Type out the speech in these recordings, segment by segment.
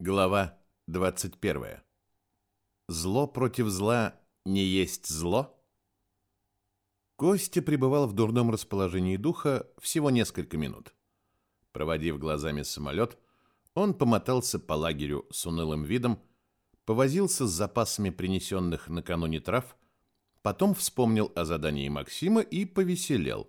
Глава 21. Зло против зла не есть зло? Костя пребывал в дурном расположении духа всего несколько минут. Проводив глазами самолет, он помотался по лагерю с унылым видом, повозился с запасами принесенных накануне трав, потом вспомнил о задании Максима и повеселел.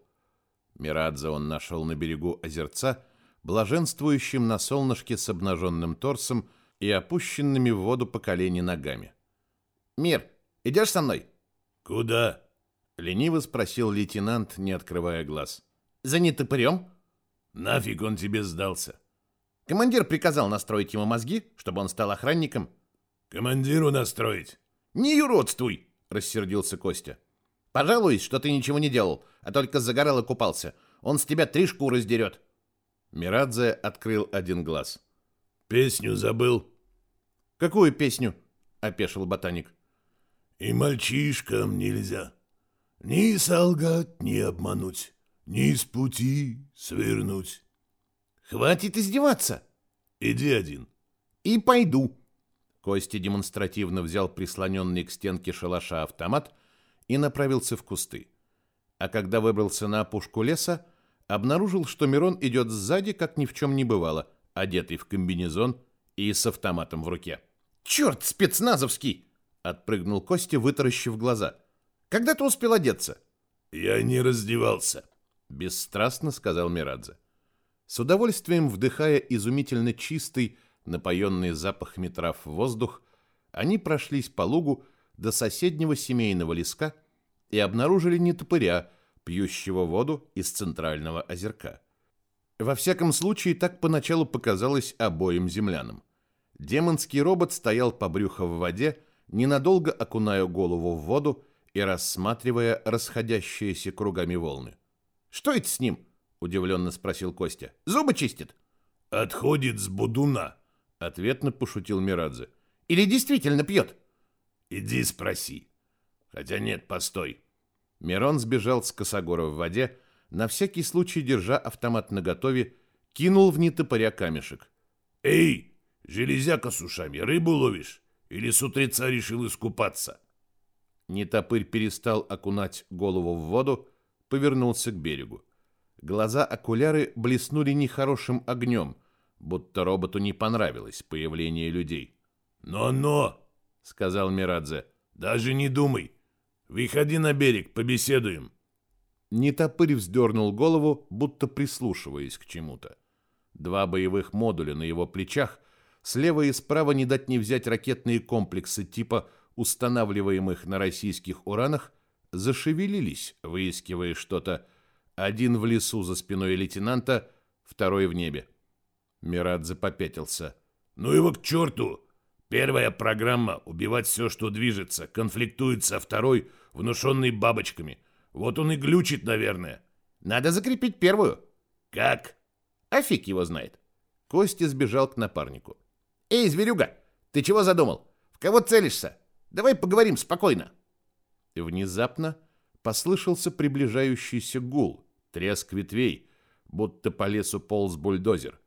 Мирадзе он нашел на берегу озерца, блаженствующим на солнышке с обнаженным торсом и опущенными в воду по колени ногами. «Мир, идешь со мной?» «Куда?» — лениво спросил лейтенант, не открывая глаз. «За нетопырем?» «Нафиг он тебе сдался?» Командир приказал настроить ему мозги, чтобы он стал охранником. «Командиру настроить?» «Не юродствуй!» — рассердился Костя. «Пожалуюсь, что ты ничего не делал, а только загорал и купался. Он с тебя три шкуры сдерет». Мирадзе открыл один глаз. «Песню забыл». «Какую песню?» — опешил ботаник. «И мальчишкам нельзя ни солгать, ни обмануть, ни с пути свернуть». «Хватит издеваться!» «Иди один». «И пойду». Костя демонстративно взял прислоненный к стенке шалаша автомат и направился в кусты. А когда выбрался на опушку леса, обнаружил, что Мирон идет сзади, как ни в чем не бывало, одетый в комбинезон и с автоматом в руке. «Черт, спецназовский!» — отпрыгнул Костя, вытаращив глаза. «Когда ты успел одеться?» «Я не раздевался», — бесстрастно сказал Мирадзе. С удовольствием вдыхая изумительно чистый, напоенный запахами трав воздух, они прошлись по лугу до соседнего семейного леска и обнаружили не топыря, пьющего воду из центрального озерка. Во всяком случае, так поначалу показалось обоим землянам. Демонский робот стоял по брюхо в воде, ненадолго окуная голову в воду и рассматривая расходящиеся кругами волны. «Что это с ним?» – удивленно спросил Костя. «Зубы чистит?» «Отходит с будуна», – ответно пошутил Мирадзе. «Или действительно пьет?» «Иди спроси». «Хотя нет, постой. Мирон сбежал с косогора в воде, на всякий случай держа автомат наготове, кинул в нетопыря камешек. «Эй, железяка с ушами, рыбу ловишь? Или с утреца решил искупаться?» Нетопырь перестал окунать голову в воду, повернулся к берегу. Глаза-окуляры блеснули нехорошим огнем, будто роботу не понравилось появление людей. «Но-но!» — сказал Мирадзе. «Даже не думай. Выходи на берег, побеседуем. Нетопырь вздернул голову, будто прислушиваясь к чему-то. Два боевых модуля на его плечах, слева и справа не дать не взять ракетные комплексы типа устанавливаемых на российских уранах, зашевелились, выискивая что-то. Один в лесу за спиной лейтенанта, второй в небе. Мирадзе попятился. «Ну его к черту! Первая программа — убивать все, что движется, конфликтует со второй, внушенной бабочками. Вот он и глючит, наверное. Надо закрепить первую. Как? А фиг его знает. Костя сбежал к напарнику. Эй, зверюга, ты чего задумал? В кого целишься? Давай поговорим спокойно. И внезапно послышался приближающийся гул, треск ветвей, будто по лесу полз бульдозер.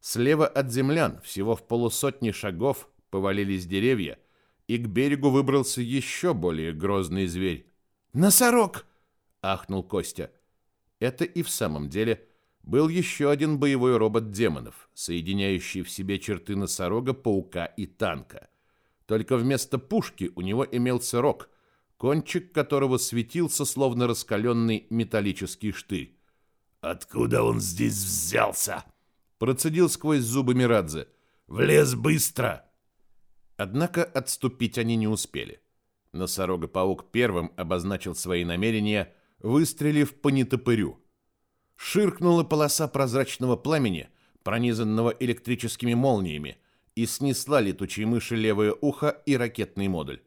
Слева от землян, всего в полусотни шагов, повалились деревья, и к берегу выбрался еще более грозный зверь. «Носорог!» — ахнул Костя. Это и в самом деле был еще один боевой робот демонов, соединяющий в себе черты носорога, паука и танка. Только вместо пушки у него имелся рог, кончик которого светился, словно раскаленный металлический штырь. «Откуда он здесь взялся?» Процедил сквозь зубы Мирадзе. «Влез быстро!» Однако отступить они не успели. Носорога-паук первым обозначил свои намерения, выстрелив по нетопырю. Ширкнула полоса прозрачного пламени, пронизанного электрическими молниями, и снесла летучей мыши левое ухо и ракетный модуль.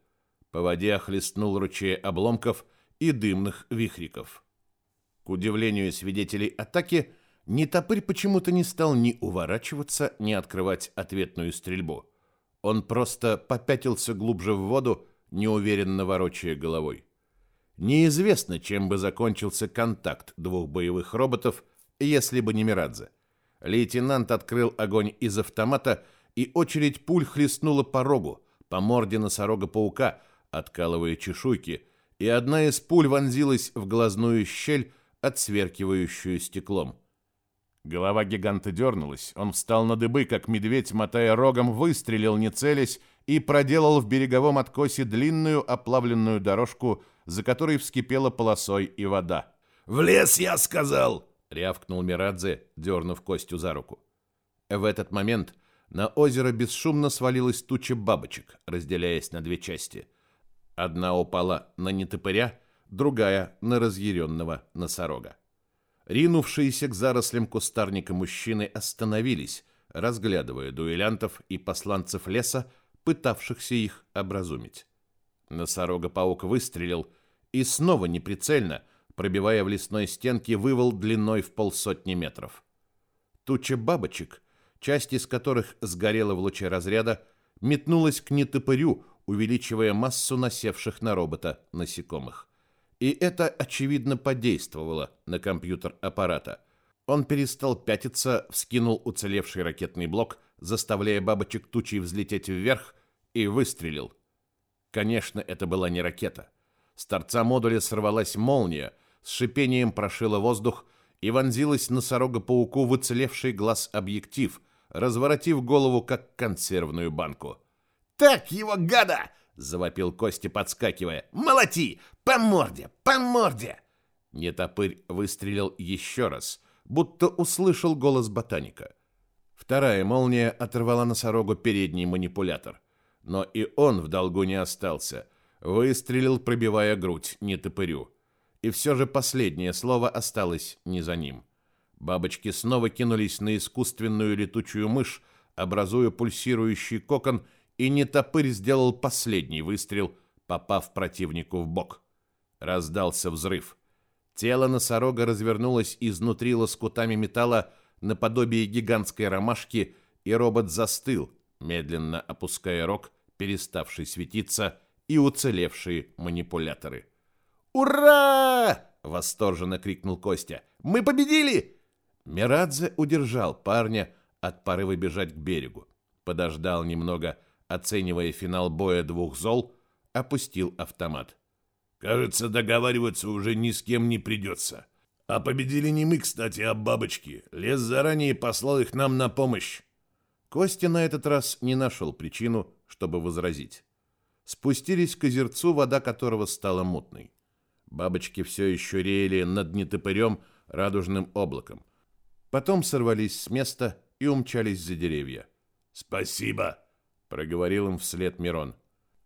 По воде охлестнул ручей обломков и дымных вихриков. К удивлению свидетелей атаки, нетопырь почему-то не стал ни уворачиваться, ни открывать ответную стрельбу – он просто попятился глубже в воду, неуверенно ворочая головой. Неизвестно, чем бы закончился контакт двух боевых роботов, если бы не Мирадзе. Лейтенант открыл огонь из автомата и очередь пуль хлестнула по рогу, по морде носорога-паука, откалывая чешуйки, и одна из пуль вонзилась в глазную щель, отсверкивающую стеклом. Голова гиганта дернулась, он встал на дыбы, как медведь, мотая рогом, выстрелил, не целясь, и проделал в береговом откосе длинную оплавленную дорожку, за которой вскипела полосой и вода. «В лес, я сказал!» — рявкнул Мирадзе, дернув Костю за руку. В этот момент на озеро бесшумно свалилась туча бабочек, разделяясь на две части. Одна упала на нетопыря, другая — на разъяренного носорога. Ринувшиеся к зарослям кустарника мужчины остановились, разглядывая дуэлянтов и посланцев леса, пытавшихся их образумить. Носорога-паук выстрелил и снова неприцельно, пробивая в лесной стенке вывал длиной в полсотни метров. Туча бабочек, часть из которых сгорела в луче разряда, метнулась к нетопырю, увеличивая массу насевших на робота насекомых. И это, очевидно, подействовало на компьютер аппарата. Он перестал пятиться, вскинул уцелевший ракетный блок, заставляя бабочек тучей взлететь вверх, и выстрелил. Конечно, это была не ракета. С торца модуля сорвалась молния, с шипением прошила воздух и вонзилась носорога-пауку в уцелевший глаз объектив, разворотив голову, как консервную банку. «Так его, гада!» — завопил Костя, подскакивая. «Молоти! По морде! По морде!» Нетопырь выстрелил еще раз, будто услышал голос ботаника. Вторая молния оторвала носорогу передний манипулятор но и он в долгу не остался. Выстрелил, пробивая грудь, не топырю. И все же последнее слово осталось не за ним. Бабочки снова кинулись на искусственную летучую мышь, образуя пульсирующий кокон, и нетопырь сделал последний выстрел, попав противнику в бок. Раздался взрыв. Тело носорога развернулось изнутри лоскутами металла наподобие гигантской ромашки, и робот застыл, медленно опуская рог переставший светиться, и уцелевшие манипуляторы. «Ура!» — восторженно крикнул Костя. «Мы победили!» Мирадзе удержал парня от порыва бежать к берегу. Подождал немного, оценивая финал боя двух зол, опустил автомат. «Кажется, договариваться уже ни с кем не придется. А победили не мы, кстати, а бабочки. Лес заранее послал их нам на помощь». Костя на этот раз не нашел причину, чтобы возразить. Спустились к озерцу, вода которого стала мутной. Бабочки все еще реяли над нетопырем радужным облаком. Потом сорвались с места и умчались за деревья. «Спасибо!» — проговорил им вслед Мирон.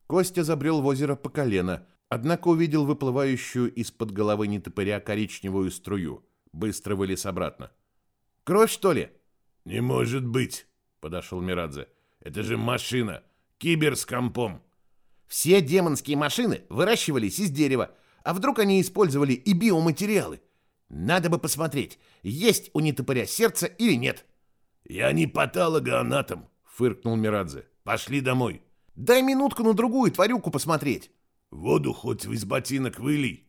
Костя забрел в озеро по колено, однако увидел выплывающую из-под головы нетопыря коричневую струю. Быстро вылез обратно. «Кровь, что ли?» «Не может быть!» — подошел Мирадзе. «Это же машина! Кибер с компом. Все демонские машины выращивались из дерева, а вдруг они использовали и биоматериалы? Надо бы посмотреть, есть у нетопыря сердце или нет. Я не патологоанатом, фыркнул Мирадзе. Пошли домой. Дай минутку на другую тварюку посмотреть. Воду хоть из ботинок вылей.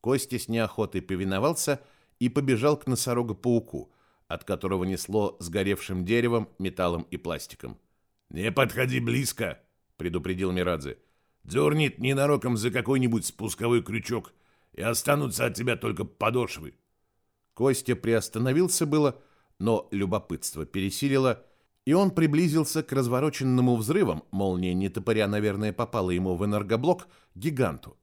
Костя с неохотой повиновался и побежал к носорога-пауку, от которого несло сгоревшим деревом, металлом и пластиком. «Не подходи близко», — предупредил Мирадзе. «Дернет ненароком за какой-нибудь спусковой крючок, и останутся от тебя только подошвы». Костя приостановился было, но любопытство пересилило, и он приблизился к развороченному взрывам, молния нетопыря, наверное, попала ему в энергоблок, гиганту.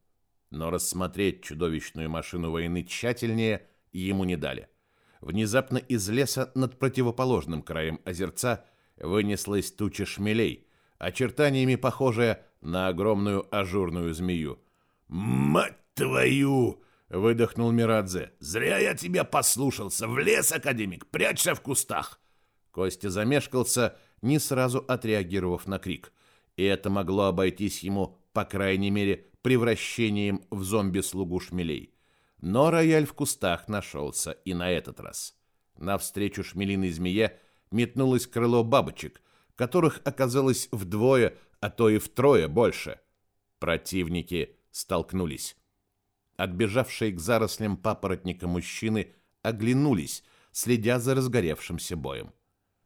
Но рассмотреть чудовищную машину войны тщательнее ему не дали. Внезапно из леса над противоположным краем озерца вынеслась туча шмелей, очертаниями похожая на огромную ажурную змею. «Мать твою!» — выдохнул Мирадзе. «Зря я тебя послушался! В лес, академик! Прячься в кустах!» Костя замешкался, не сразу отреагировав на крик. И это могло обойтись ему, по крайней мере, превращением в зомби-слугу шмелей. Но рояль в кустах нашелся и на этот раз. Навстречу шмелиной змее метнулось крыло бабочек, которых оказалось вдвое, а то и втрое больше. Противники столкнулись. Отбежавшие к зарослям папоротника мужчины оглянулись, следя за разгоревшимся боем.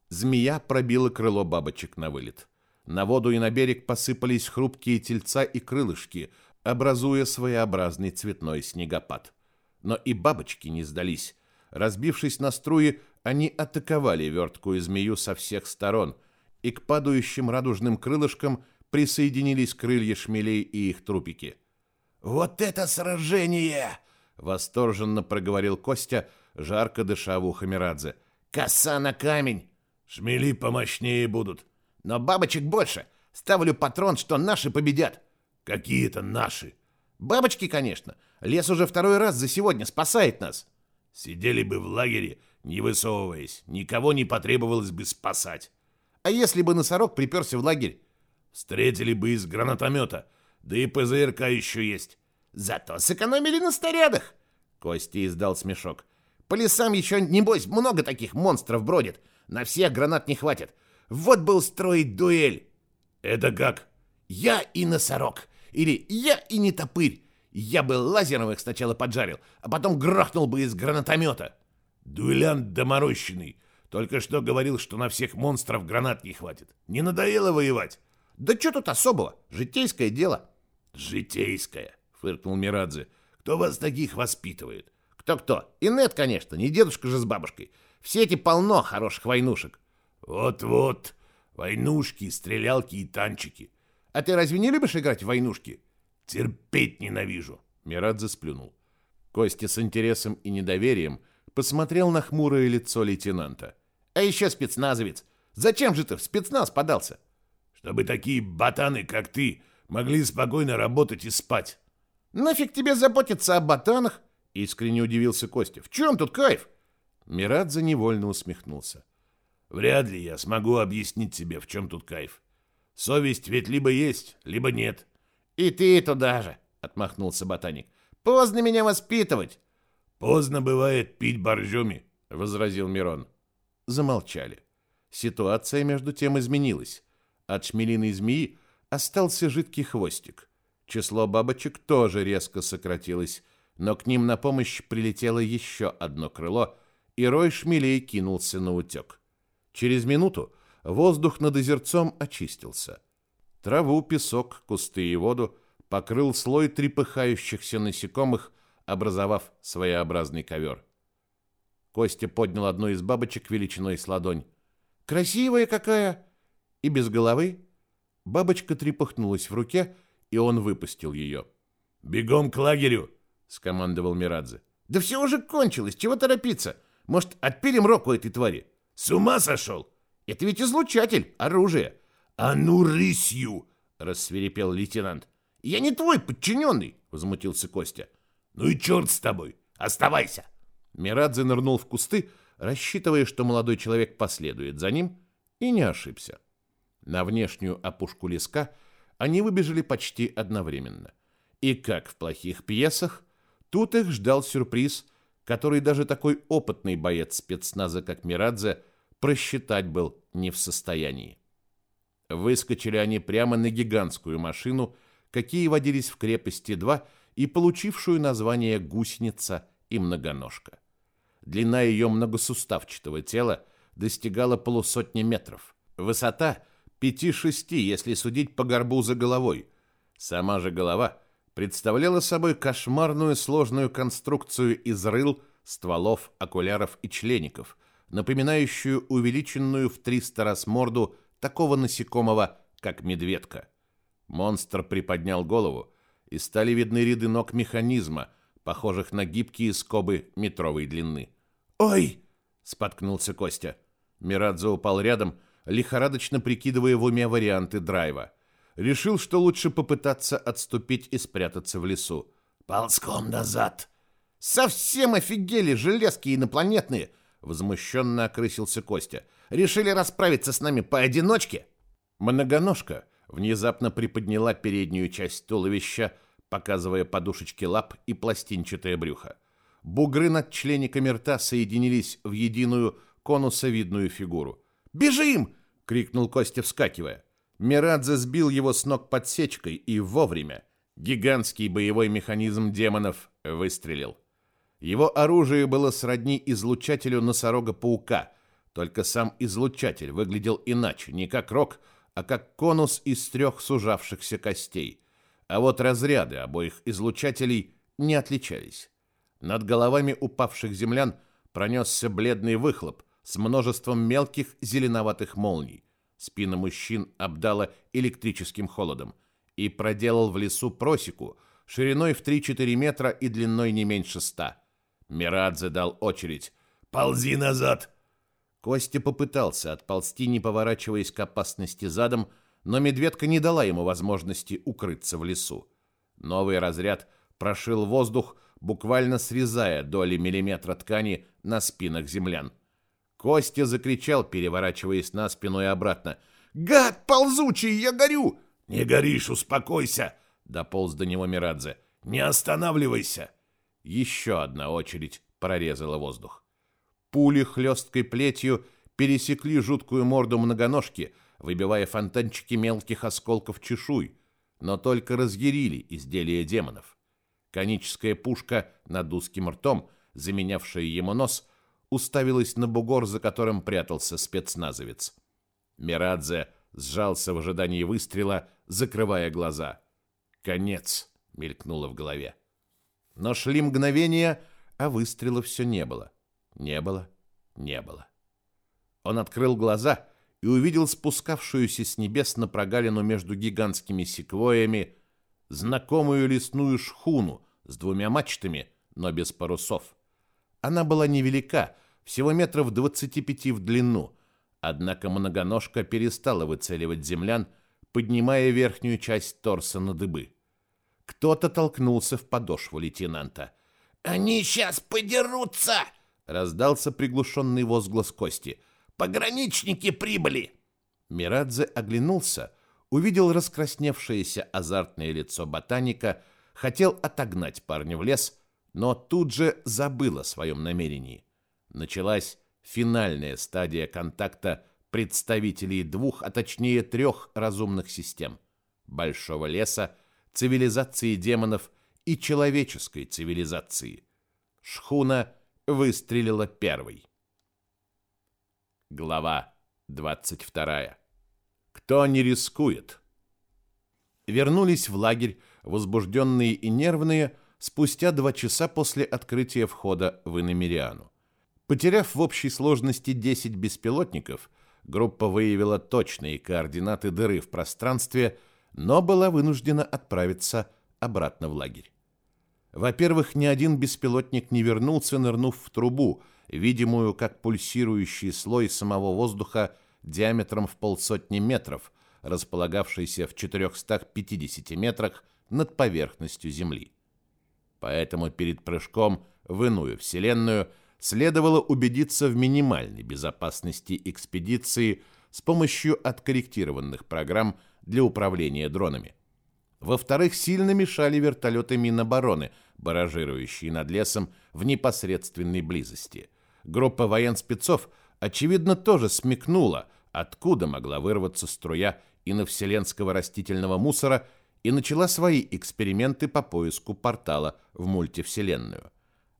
Змея пробила крыло бабочек на вылет. На воду и на берег посыпались хрупкие тельца и крылышки, образуя своеобразный цветной снегопад. Но и бабочки не сдались. Разбившись на струи, они атаковали верткую змею со всех сторон, и к падающим радужным крылышкам присоединились крылья шмелей и их трупики. «Вот это сражение!» — восторженно проговорил Костя, жарко дыша в ухо Мирадзе. «Коса на камень!» «Шмели помощнее будут!» «Но бабочек больше! Ставлю патрон, что наши победят!» «Какие это наши?» «Бабочки, конечно! Лес уже второй раз за сегодня спасает нас!» «Сидели бы в лагере, не высовываясь, никого не потребовалось бы спасать!» «А если бы носорог приперся в лагерь?» «Встретили бы из гранатомета, да и ПЗРК еще есть!» «Зато сэкономили на снарядах!» Костя издал смешок. «По лесам еще, небось, много таких монстров бродит!» На всех гранат не хватит. Вот бы устроить дуэль. Это как? Я и носорог. Или я и не топырь. Я бы лазером их сначала поджарил, а потом грохнул бы из гранатомета. Дуэлянт доморощенный. Только что говорил, что на всех монстров гранат не хватит. Не надоело воевать? Да что тут особого? Житейское дело. Житейское, фыркнул Мирадзе. Кто вас таких воспитывает? Кто-кто? Инет, конечно, не дедушка же с бабушкой. В сети полно хороших войнушек. Вот-вот. Войнушки, стрелялки и танчики. А ты разве не любишь играть в войнушки? Терпеть ненавижу. Мирадзе сплюнул. Костя с интересом и недоверием посмотрел на хмурое лицо лейтенанта. А еще спецназовец. Зачем же ты в спецназ подался? Чтобы такие ботаны, как ты, могли спокойно работать и спать. Нафиг тебе заботиться о ботанах? Искренне удивился Костя. В чем тут кайф? Мирадзе невольно усмехнулся. Вряд ли я смогу объяснить тебе, в чем тут кайф. Совесть ведь либо есть, либо нет. И ты туда же, отмахнулся ботаник. Поздно меня воспитывать. Поздно бывает пить боржоми, возразил Мирон. Замолчали. Ситуация между тем изменилась. От шмелиной змеи остался жидкий хвостик. Число бабочек тоже резко сократилось, но к ним на помощь прилетело еще одно крыло — и рой шмелей кинулся на утек. Через минуту воздух над озерцом очистился. Траву, песок, кусты и воду покрыл слой трепыхающихся насекомых, образовав своеобразный ковер. Костя поднял одну из бабочек величиной с ладонь. «Красивая какая!» И без головы бабочка трепыхнулась в руке, и он выпустил ее. «Бегом к лагерю!» — скомандовал Мирадзе. «Да все уже кончилось, чего торопиться? Может, отпилим року этой твари? С ума сошел? Это ведь излучатель, оружие. А ну рысью, рассверепел лейтенант. Я не твой подчиненный, возмутился Костя. Ну и черт с тобой, оставайся. Мирадзе нырнул в кусты, рассчитывая, что молодой человек последует за ним, и не ошибся. На внешнюю опушку леска они выбежали почти одновременно. И как в плохих пьесах, тут их ждал сюрприз – который даже такой опытный боец спецназа, как Мирадзе, просчитать был не в состоянии. Выскочили они прямо на гигантскую машину, какие водились в крепости 2 и получившую название «гусеница» и «многоножка». Длина ее многосуставчатого тела достигала полусотни метров. Высота – пяти-шести, если судить по горбу за головой. Сама же голова представляла собой кошмарную сложную конструкцию из рыл, стволов, окуляров и члеников, напоминающую увеличенную в 300 раз морду такого насекомого, как медведка. Монстр приподнял голову, и стали видны ряды ног механизма, похожих на гибкие скобы метровой длины. «Ой!» — споткнулся Костя. Мирадзе упал рядом, лихорадочно прикидывая в уме варианты драйва решил, что лучше попытаться отступить и спрятаться в лесу. «Ползком назад!» «Совсем офигели железки инопланетные!» Возмущенно окрысился Костя. «Решили расправиться с нами поодиночке?» Многоножка внезапно приподняла переднюю часть туловища, показывая подушечки лап и пластинчатое брюхо. Бугры над члениками рта соединились в единую конусовидную фигуру. «Бежим!» — крикнул Костя, вскакивая. Мирадзе сбил его с ног подсечкой и вовремя. Гигантский боевой механизм демонов выстрелил. Его оружие было сродни излучателю носорога-паука, Только сам излучатель выглядел иначе, не как рог, а как конус из трех сужавшихся костей. А вот разряды обоих излучателей не отличались. Над головами упавших землян пронесся бледный выхлоп с множеством мелких зеленоватых молний. Спина мужчин обдала электрическим холодом и проделал в лесу просеку шириной в 3-4 метра и длиной не меньше ста. Мирадзе дал очередь. «Ползи назад!» Костя попытался отползти, не поворачиваясь к опасности задом, но медведка не дала ему возможности укрыться в лесу. Новый разряд прошил воздух, буквально срезая доли миллиметра ткани на спинах землян. Костя закричал, переворачиваясь на спину и обратно. «Гад ползучий, я горю!» «Не горишь, успокойся!» — дополз до него Мирадзе. «Не останавливайся!» Еще одна очередь прорезала воздух. Пули хлесткой плетью пересекли жуткую морду многоножки, выбивая фонтанчики мелких осколков чешуй, но только разъярили изделие демонов. Коническая пушка над узким ртом, заменявшая ему нос, уставилась на бугор, за которым прятался спецназовец. Мирадзе сжался в ожидании выстрела, закрывая глаза. «Конец!» — мелькнуло в голове. Но шли мгновения, а выстрела все не было. Не было, не было. Он открыл глаза и увидел спускавшуюся с небес на прогалину между гигантскими секвоями знакомую лесную шхуну с двумя мачтами, но без парусов. Она была невелика, всего метров 25 в длину, однако многоножка перестала выцеливать землян, поднимая верхнюю часть торса на дыбы. Кто-то толкнулся в подошву лейтенанта. «Они сейчас подерутся!» — раздался приглушенный возглас Кости. «Пограничники прибыли!» Мирадзе оглянулся, увидел раскрасневшееся азартное лицо ботаника, хотел отогнать парня в лес, но тут же забыл о своем намерении. Началась финальная стадия контакта представителей двух, а точнее трех разумных систем – Большого леса, цивилизации демонов и человеческой цивилизации. Шхуна выстрелила первой. Глава 22. Кто не рискует? Вернулись в лагерь, возбужденные и нервные, спустя два часа после открытия входа в Иномериану. Потеряв в общей сложности 10 беспилотников, группа выявила точные координаты дыры в пространстве – но была вынуждена отправиться обратно в лагерь. Во-первых, ни один беспилотник не вернулся, нырнув в трубу, видимую как пульсирующий слой самого воздуха диаметром в полсотни метров, располагавшийся в 450 метрах над поверхностью Земли. Поэтому перед прыжком в иную вселенную следовало убедиться в минимальной безопасности экспедиции с помощью откорректированных программ для управления дронами. Во-вторых, сильно мешали вертолеты Минобороны, баражирующие над лесом в непосредственной близости. Группа военспецов, очевидно, тоже смекнула, откуда могла вырваться струя иновселенского растительного мусора и начала свои эксперименты по поиску портала в мультивселенную.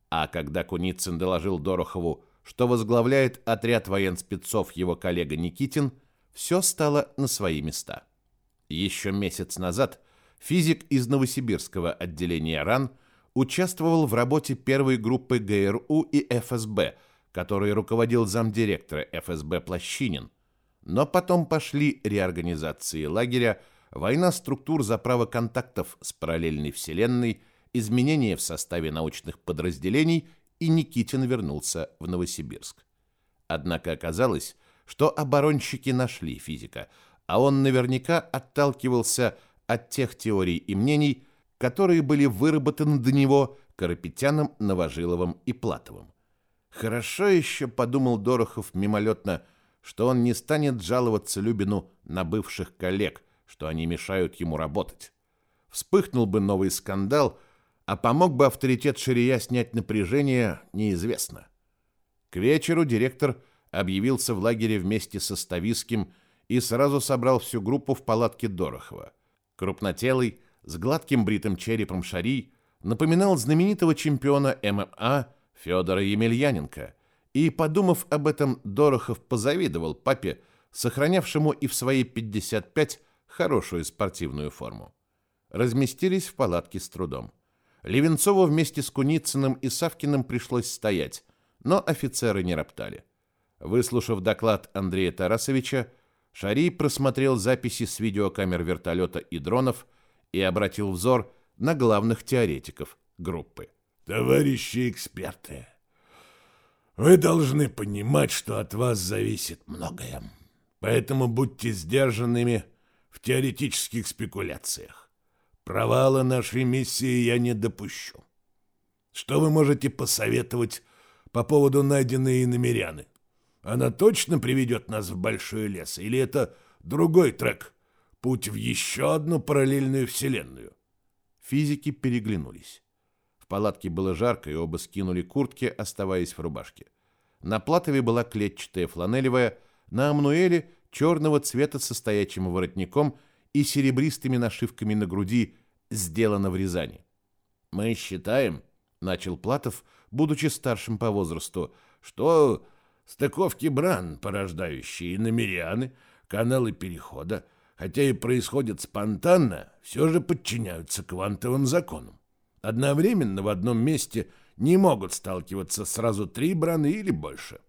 А когда Куницын доложил Дорохову, что возглавляет отряд военспецов его коллега Никитин, все стало на свои места. Еще месяц назад физик из Новосибирского отделения РАН участвовал в работе первой группы ГРУ и ФСБ, которой руководил замдиректора ФСБ Плащинин. Но потом пошли реорганизации лагеря, война структур за право контактов с параллельной вселенной, изменения в составе научных подразделений, и Никитин вернулся в Новосибирск. Однако оказалось, что оборонщики нашли физика – а он наверняка отталкивался от тех теорий и мнений, которые были выработаны до него Карапетяном, Новожиловым и Платовым. Хорошо еще, подумал Дорохов мимолетно, что он не станет жаловаться Любину на бывших коллег, что они мешают ему работать. Вспыхнул бы новый скандал, а помог бы авторитет Ширия снять напряжение, неизвестно. К вечеру директор объявился в лагере вместе со Стависким и сразу собрал всю группу в палатке Дорохова. Крупнотелый, с гладким бритым черепом Шари напоминал знаменитого чемпиона ММА Федора Емельяненко И, подумав об этом, Дорохов позавидовал папе, сохранявшему и в свои 55 хорошую спортивную форму. Разместились в палатке с трудом. Левенцову вместе с Куницыным и Савкиным пришлось стоять, но офицеры не роптали. Выслушав доклад Андрея Тарасовича, Шарий просмотрел записи с видеокамер вертолета и дронов и обратил взор на главных теоретиков группы. «Товарищи эксперты, вы должны понимать, что от вас зависит многое. Поэтому будьте сдержанными в теоретических спекуляциях. Провала нашей миссии я не допущу. Что вы можете посоветовать по поводу найденной иномеряны? Она точно приведет нас в большой лес? Или это другой трек? Путь в еще одну параллельную вселенную? Физики переглянулись. В палатке было жарко, и оба скинули куртки, оставаясь в рубашке. На Платове была клетчатая фланелевая, на Амнуэле черного цвета со стоячим воротником и серебристыми нашивками на груди сделано в Рязани. «Мы считаем», — начал Платов, будучи старшим по возрасту, «что стыковки бран, порождающие намеряны, каналы перехода, хотя и происходят спонтанно, все же подчиняются квантовым законам. Одновременно в одном месте не могут сталкиваться сразу три браны или больше.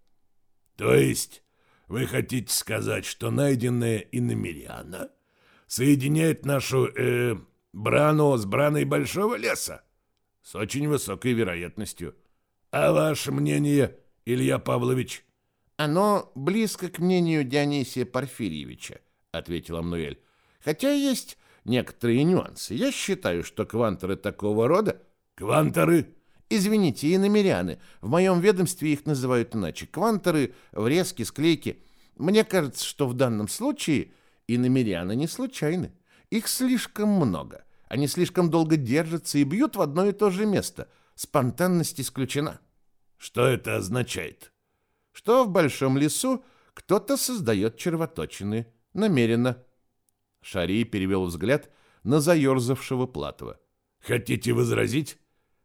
То есть вы хотите сказать, что найденная иномериана соединяет нашу, э, брану с браной большого леса? С очень высокой вероятностью. А ваше мнение, Илья Павлович? Оно близко к мнению Дионисия Порфирьевича, ответил Амнуэль. Хотя есть некоторые нюансы. Я считаю, что кванторы такого рода... Кванторы? Извините, иномеряны. В моем ведомстве их называют иначе. Кванторы, врезки, склейки. Мне кажется, что в данном случае иномеряны не случайны. Их слишком много. Они слишком долго держатся и бьют в одно и то же место. Спонтанность исключена. Что это означает? Что в большом лесу кто-то создает червоточины. Намеренно. Шари перевел взгляд на заерзавшего Платова. «Хотите возразить?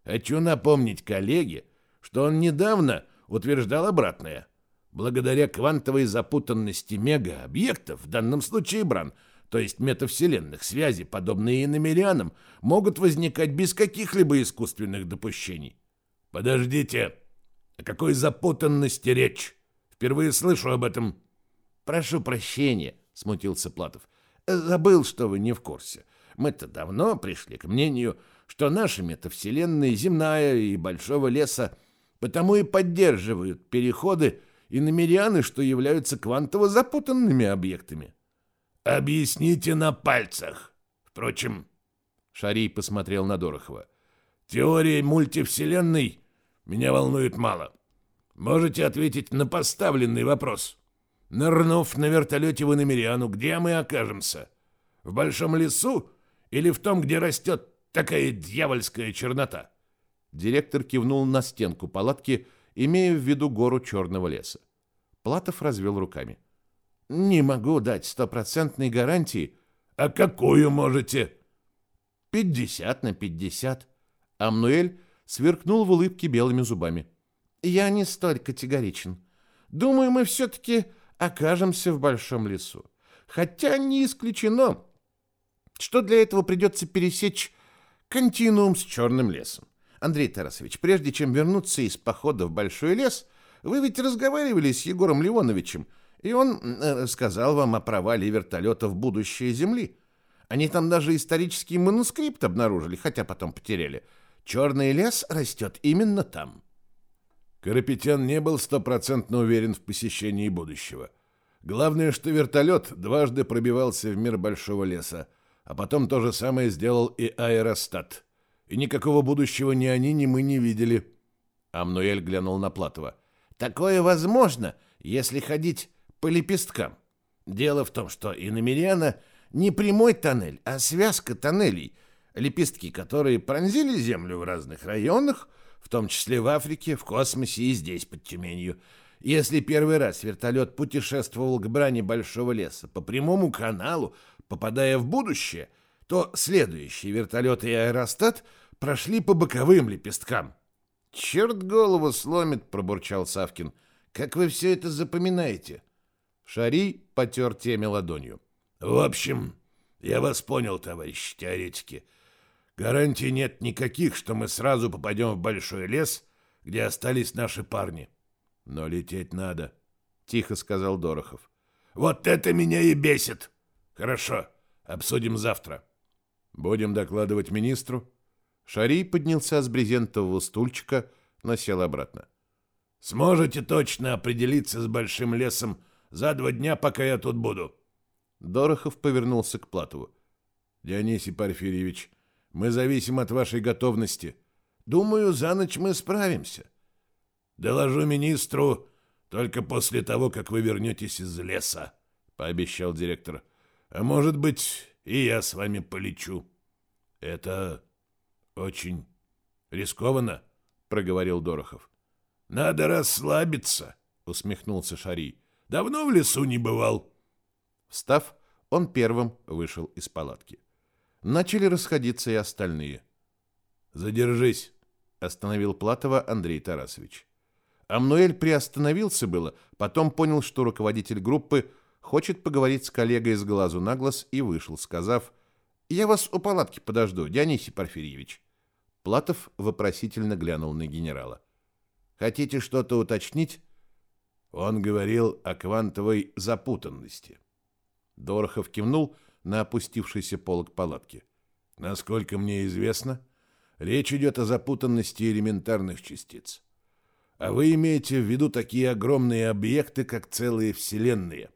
Хочу напомнить коллеге, что он недавно утверждал обратное. Благодаря квантовой запутанности мегаобъектов, в данном случае Бран, то есть метавселенных связей, подобные иномерианам, могут возникать без каких-либо искусственных допущений. Подождите, о какой запутанности речь? Впервые слышу об этом. Прошу прощения, смутился Платов. Забыл, что вы не в курсе. Мы-то давно пришли к мнению, что наши метавселенные, земная и большого леса, потому и поддерживают переходы и намерианы, что являются квантово запутанными объектами. Объясните на пальцах. Впрочем, Шарий посмотрел на Дорохова. Теория мультивселенной меня волнует мало. Можете ответить на поставленный вопрос. Нырнув на вертолете в Иномериану, где мы окажемся? В большом лесу или в том, где растет такая дьявольская чернота?» Директор кивнул на стенку палатки, имея в виду гору черного леса. Платов развел руками. «Не могу дать стопроцентной гарантии». «А какую можете?» «Пятьдесят на пятьдесят». Амнуэль сверкнул в улыбке белыми зубами. «Я не столь категоричен. Думаю, мы все-таки окажемся в большом лесу. Хотя не исключено, что для этого придется пересечь континуум с черным лесом. Андрей Тарасович, прежде чем вернуться из похода в большой лес, вы ведь разговаривали с Егором Леоновичем, и он э, сказал вам о провале вертолета в будущее Земли. Они там даже исторический манускрипт обнаружили, хотя потом потеряли. Черный лес растет именно там. Карапетян не был стопроцентно уверен в посещении будущего. Главное, что вертолет дважды пробивался в мир большого леса, а потом то же самое сделал и аэростат. И никакого будущего ни они, ни мы не видели. Амнуэль глянул на Платова. Такое возможно, если ходить по лепесткам. Дело в том, что иномериана не прямой тоннель, а связка тоннелей, лепестки, которые пронзили Землю в разных районах, в том числе в Африке, в космосе и здесь, под Тюменью. Если первый раз вертолет путешествовал к брани Большого леса по прямому каналу, попадая в будущее, то следующие вертолеты и аэростат прошли по боковым лепесткам. Черт голову сломит, пробурчал Савкин. Как вы все это запоминаете? Шари потер теме ладонью. В общем, я вас понял, товарищ теоретики. Гарантий нет никаких, что мы сразу попадем в большой лес, где остались наши парни. Но лететь надо, тихо сказал Дорохов. Вот это меня и бесит. Хорошо, обсудим завтра. Будем докладывать министру. Шари поднялся с брезентового стульчика, но сел обратно. Сможете точно определиться с большим лесом за два дня, пока я тут буду. Дорохов повернулся к Платову. Дионисий Порфирьевич, мы зависим от вашей готовности. Думаю, за ночь мы справимся. Доложу министру только после того, как вы вернетесь из леса, пообещал директор. А может быть, и я с вами полечу. Это очень рискованно, проговорил Дорохов. Надо расслабиться, усмехнулся Шари. Давно в лесу не бывал. Встав, он первым вышел из палатки. Начали расходиться и остальные. «Задержись», — остановил Платова Андрей Тарасович. Амнуэль приостановился было, потом понял, что руководитель группы хочет поговорить с коллегой с глазу на глаз и вышел, сказав «Я вас у палатки подожду, Дионисий Порфирьевич». Платов вопросительно глянул на генерала. «Хотите что-то уточнить?» Он говорил о квантовой запутанности. Дорохов кивнул на опустившийся полок палатки. Насколько мне известно, речь идет о запутанности элементарных частиц. А вы имеете в виду такие огромные объекты, как целые вселенные.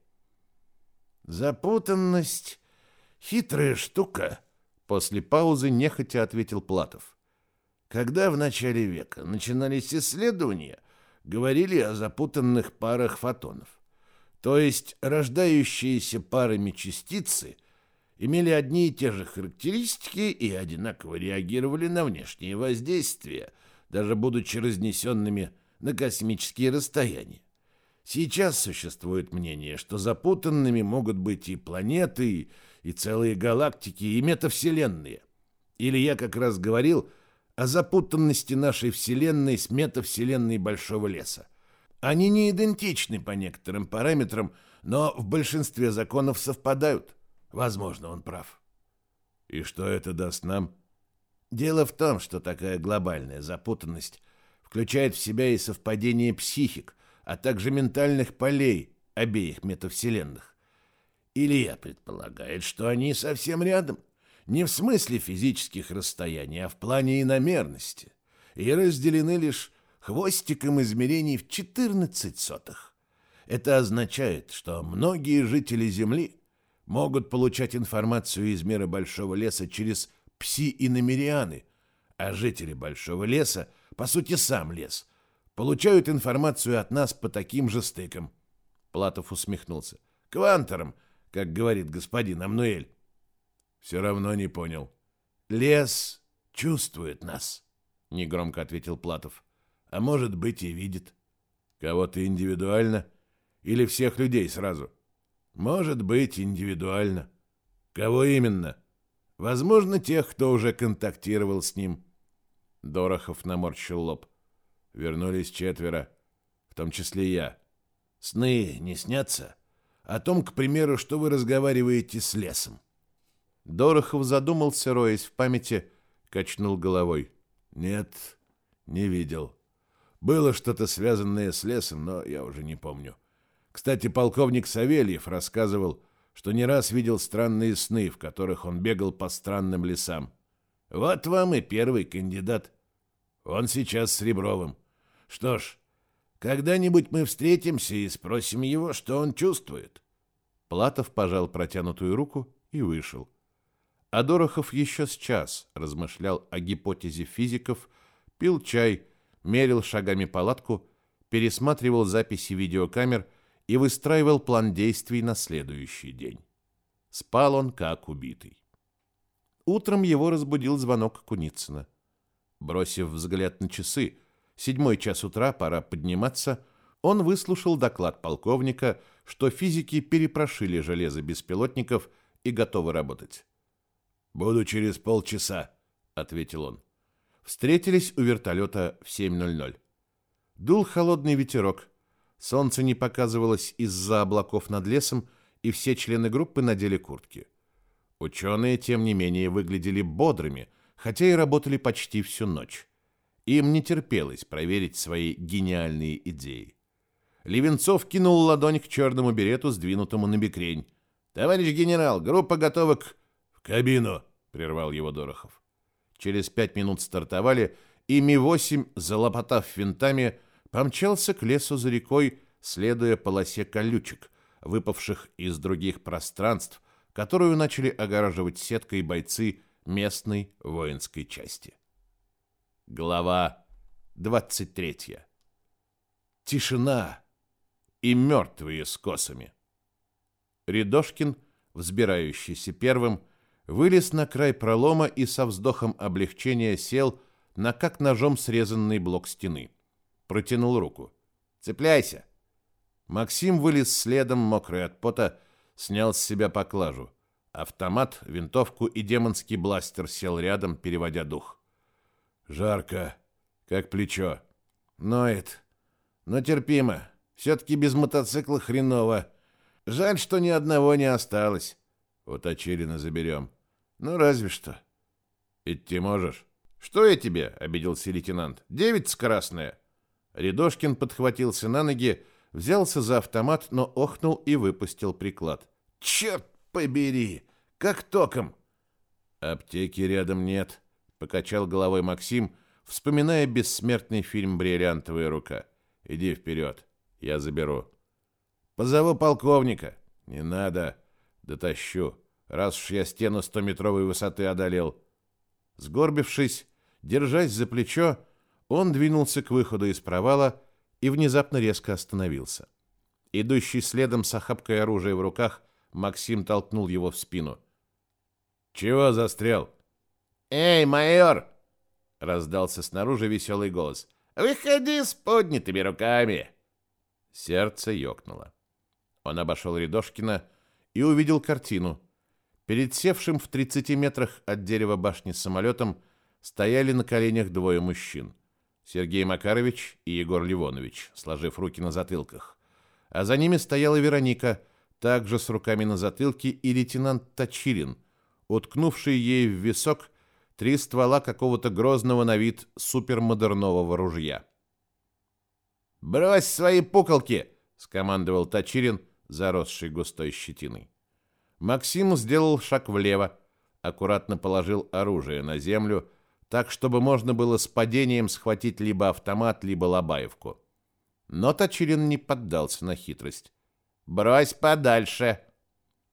Запутанность — хитрая штука, после паузы нехотя ответил Платов. Когда в начале века начинались исследования, говорили о запутанных парах фотонов. То есть рождающиеся парами частицы имели одни и те же характеристики и одинаково реагировали на внешние воздействия, даже будучи разнесенными на космические расстояния. Сейчас существует мнение, что запутанными могут быть и планеты, и целые галактики, и метавселенные. Или я как раз говорил о запутанности нашей Вселенной с метавселенной Большого леса. Они не идентичны по некоторым параметрам, но в большинстве законов совпадают. Возможно, он прав. И что это даст нам? Дело в том, что такая глобальная запутанность включает в себя и совпадение психик, а также ментальных полей обеих метавселенных. Илья предполагает, что они совсем рядом, не в смысле физических расстояний, а в плане иномерности, и разделены лишь хвостиком измерений в 14 сотых. Это означает, что многие жители Земли могут получать информацию из мира Большого леса через пси-иномерианы, а жители Большого леса, по сути сам лес, получают информацию от нас по таким же стыкам. Платов усмехнулся. Квантором, как говорит господин Амнуэль. Все равно не понял. Лес чувствует нас, негромко ответил Платов а может быть и видит. Кого-то индивидуально или всех людей сразу? Может быть, индивидуально. Кого именно? Возможно, тех, кто уже контактировал с ним. Дорохов наморщил лоб. Вернулись четверо, в том числе я. Сны не снятся? О том, к примеру, что вы разговариваете с лесом. Дорохов задумался, роясь в памяти, качнул головой. Нет, не видел. Было что-то связанное с лесом, но я уже не помню. Кстати, полковник Савельев рассказывал, что не раз видел странные сны, в которых он бегал по странным лесам. Вот вам и первый кандидат. Он сейчас с Ребровым. Что ж, когда-нибудь мы встретимся и спросим его, что он чувствует. Платов пожал протянутую руку и вышел. А Дорохов еще с час размышлял о гипотезе физиков, пил чай мерил шагами палатку, пересматривал записи видеокамер и выстраивал план действий на следующий день. Спал он как убитый. Утром его разбудил звонок Куницына. Бросив взгляд на часы, седьмой час утра, пора подниматься, он выслушал доклад полковника, что физики перепрошили железо беспилотников и готовы работать. «Буду через полчаса», — ответил он. Встретились у вертолета в 7.00. Дул холодный ветерок. Солнце не показывалось из-за облаков над лесом, и все члены группы надели куртки. Ученые, тем не менее, выглядели бодрыми, хотя и работали почти всю ночь. Им не терпелось проверить свои гениальные идеи. Левенцов кинул ладонь к черному берету, сдвинутому на бекрень. «Товарищ генерал, группа готова к...» «В кабину!» — прервал его Дорохов. Через пять минут стартовали, и Ми-8, залопотав винтами, помчался к лесу за рекой, следуя полосе колючек, выпавших из других пространств, которую начали огораживать сеткой бойцы местной воинской части. Глава 23. Тишина и мертвые с косами. Рядошкин, взбирающийся первым, вылез на край пролома и со вздохом облегчения сел на как ножом срезанный блок стены. Протянул руку. «Цепляйся!» Максим вылез следом, мокрый от пота, снял с себя поклажу. Автомат, винтовку и демонский бластер сел рядом, переводя дух. «Жарко, как плечо». «Ноет, но терпимо. Все-таки без мотоцикла хреново. Жаль, что ни одного не осталось. Вот Очерина заберем. Ну, разве что. Идти можешь? Что я тебе, обиделся лейтенант. Девять красная. Рядошкин подхватился на ноги, взялся за автомат, но охнул и выпустил приклад. Черт побери! Как током! Аптеки рядом нет, покачал головой Максим, вспоминая бессмертный фильм «Бриллиантовая рука». Иди вперед, я заберу. Позову полковника. Не надо, дотащу, раз уж я стену стометровой высоты одолел. Сгорбившись, держась за плечо, он двинулся к выходу из провала и внезапно резко остановился. Идущий следом с охапкой оружия в руках, Максим толкнул его в спину. «Чего застрял?» «Эй, майор!» — раздался снаружи веселый голос. «Выходи с поднятыми руками!» Сердце ёкнуло. Он обошел Рядошкина и увидел картину. Перед севшим в 30 метрах от дерева башни самолетом стояли на коленях двое мужчин. Сергей Макарович и Егор Ливонович, сложив руки на затылках. А за ними стояла Вероника, также с руками на затылке, и лейтенант Точилин, уткнувший ей в висок три ствола какого-то грозного на вид супермодернового ружья. «Брось свои пуколки!» — скомандовал Точилин, заросший густой щетиной. Максим сделал шаг влево, аккуратно положил оружие на землю, так, чтобы можно было с падением схватить либо автомат, либо лобаевку. Но Точилин не поддался на хитрость. «Брось подальше!»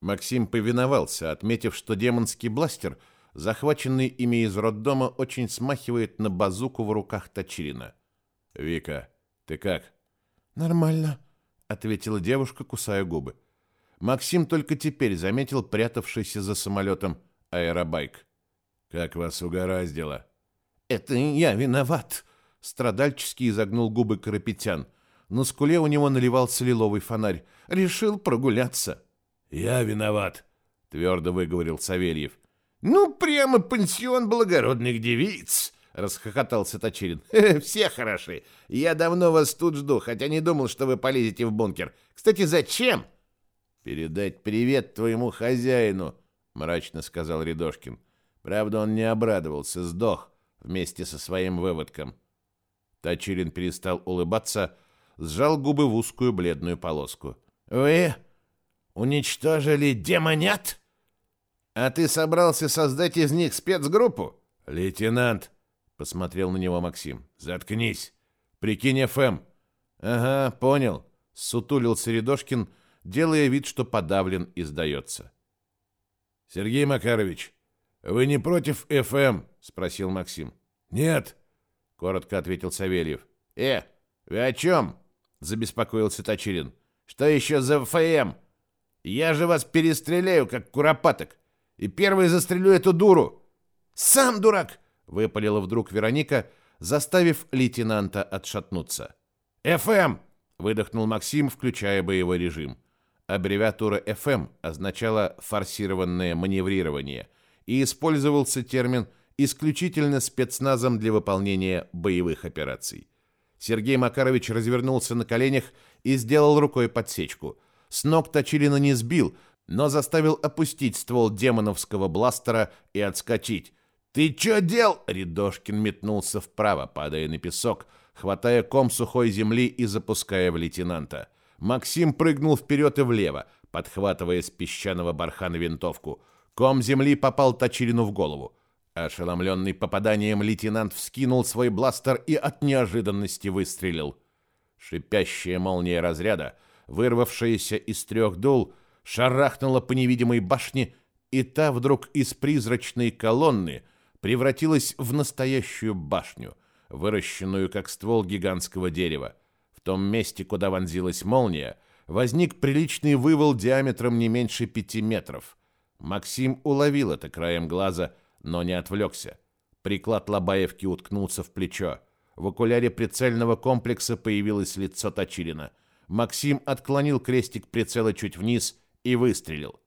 Максим повиновался, отметив, что демонский бластер, захваченный ими из роддома, очень смахивает на базуку в руках Точилина. «Вика, ты как?» «Нормально», — ответила девушка, кусая губы. Максим только теперь заметил прятавшийся за самолетом аэробайк. Как вас угораздило? Это я виноват, страдальчески изогнул губы Карапетян. На скуле у него наливался лиловый фонарь. Решил прогуляться. Я виноват, твердо выговорил Савельев. Ну, прямо пансион благородных девиц, расхохотался Точилин. Все хороши. Я давно вас тут жду, хотя не думал, что вы полезете в бункер. Кстати, зачем? Передать привет твоему хозяину, мрачно сказал Рядошкин. Правда, он не обрадовался, сдох вместе со своим выводком. Точилин перестал улыбаться, сжал губы в узкую бледную полоску. «Вы уничтожили демонят? А ты собрался создать из них спецгруппу?» «Лейтенант», — посмотрел на него Максим, — «заткнись. Прикинь, ФМ». «Ага, понял», — сутулился Рядошкин, делая вид, что подавлен и сдается. «Сергей Макарович, «Вы не против ФМ?» — спросил Максим. «Нет», — коротко ответил Савельев. «Э, вы о чем?» — забеспокоился Точилин. «Что еще за ФМ? Я же вас перестреляю, как куропаток, и первый застрелю эту дуру!» «Сам дурак!» — выпалила вдруг Вероника, заставив лейтенанта отшатнуться. «ФМ!» — выдохнул Максим, включая боевой режим. Аббревиатура «ФМ» означала «форсированное маневрирование», и использовался термин исключительно спецназом для выполнения боевых операций. Сергей Макарович развернулся на коленях и сделал рукой подсечку. С ног Точилина не сбил, но заставил опустить ствол демоновского бластера и отскочить. «Ты чё дел?» — Рядошкин метнулся вправо, падая на песок, хватая ком сухой земли и запуская в лейтенанта. Максим прыгнул вперед и влево, подхватывая с песчаного бархана винтовку. Ком земли попал Точилину в голову. Ошеломленный попаданием, лейтенант вскинул свой бластер и от неожиданности выстрелил. Шипящая молния разряда, вырвавшаяся из трех дул, шарахнула по невидимой башне, и та вдруг из призрачной колонны превратилась в настоящую башню, выращенную как ствол гигантского дерева. В том месте, куда вонзилась молния, возник приличный вывал диаметром не меньше пяти метров. Максим уловил это краем глаза – но не отвлекся. Приклад Лобаевки уткнулся в плечо. В окуляре прицельного комплекса появилось лицо Точилина. Максим отклонил крестик прицела чуть вниз и выстрелил.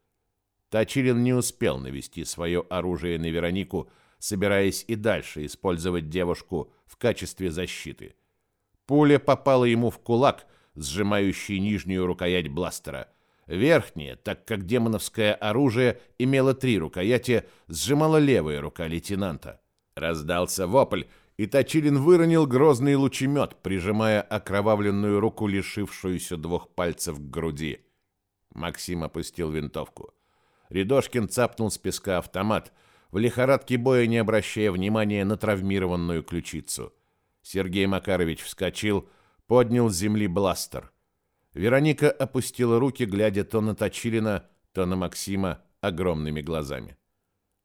Точилин не успел навести свое оружие на Веронику, собираясь и дальше использовать девушку в качестве защиты. Пуля попала ему в кулак, сжимающий нижнюю рукоять бластера – Верхнее, так как демоновское оружие имело три рукояти, сжимала левая рука лейтенанта. Раздался вопль, и Точилин выронил грозный лучемет, прижимая окровавленную руку, лишившуюся двух пальцев к груди. Максим опустил винтовку. Рядошкин цапнул с песка автомат, в лихорадке боя не обращая внимания на травмированную ключицу. Сергей Макарович вскочил, поднял с земли бластер — Вероника опустила руки, глядя то на Точилина, то на Максима огромными глазами.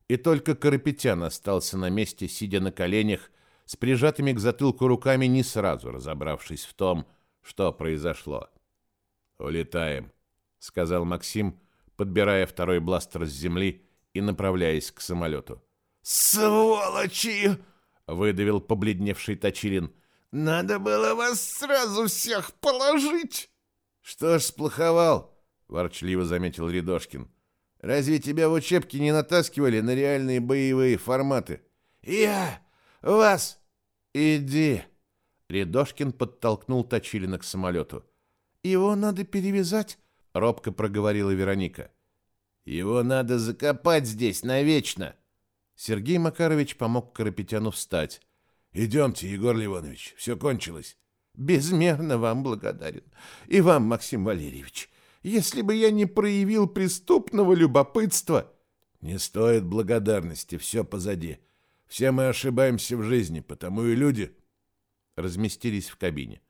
И только Карапетян остался на месте, сидя на коленях, с прижатыми к затылку руками, не сразу разобравшись в том, что произошло. «Улетаем», — сказал Максим, подбирая второй бластер с земли и направляясь к самолету. «Сволочи!» — выдавил побледневший Точилин. «Надо было вас сразу всех положить!» «Что ж сплоховал?» – ворчливо заметил Рядошкин. «Разве тебя в учебке не натаскивали на реальные боевые форматы?» «Я! Вас! Иди!» Рядошкин подтолкнул Точилина к самолету. «Его надо перевязать», — робко проговорила Вероника. «Его надо закопать здесь навечно!» Сергей Макарович помог Карапетяну встать. «Идемте, Егор Ливонович, все кончилось». Безмерно вам благодарен. И вам, Максим Валерьевич. Если бы я не проявил преступного любопытства... Не стоит благодарности, все позади. Все мы ошибаемся в жизни, потому и люди... Разместились в кабине.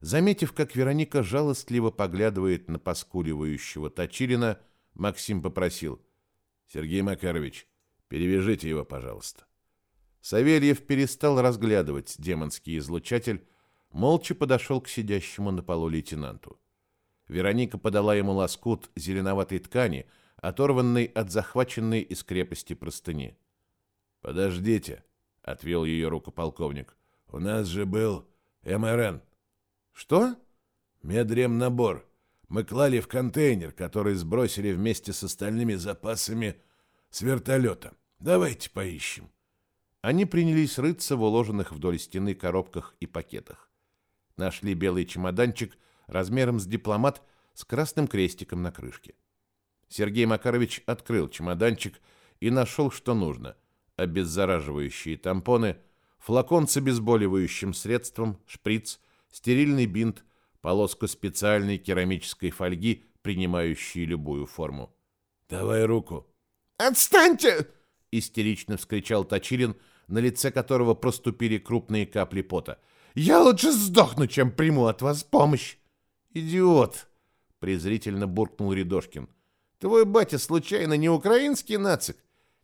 Заметив, как Вероника жалостливо поглядывает на поскуливающего Точилина, Максим попросил. «Сергей Макарович, перевяжите его, пожалуйста». Савельев перестал разглядывать демонский излучатель, молча подошел к сидящему на полу лейтенанту. Вероника подала ему лоскут зеленоватой ткани, оторванной от захваченной из крепости простыни. «Подождите», — отвел ее руку полковник. «У нас же был МРН». «Что?» «Медремнабор. Мы клали в контейнер, который сбросили вместе с остальными запасами с вертолета. Давайте поищем». Они принялись рыться в уложенных вдоль стены коробках и пакетах. Нашли белый чемоданчик размером с дипломат с красным крестиком на крышке. Сергей Макарович открыл чемоданчик и нашел, что нужно. Обеззараживающие тампоны, флакон с обезболивающим средством, шприц, стерильный бинт, полоску специальной керамической фольги, принимающей любую форму. «Давай руку!» «Отстаньте!» — истерично вскричал Точилин, на лице которого проступили крупные капли пота — я лучше сдохну, чем приму от вас помощь. Идиот, презрительно буркнул Рядошкин. Твой батя случайно не украинский нацик?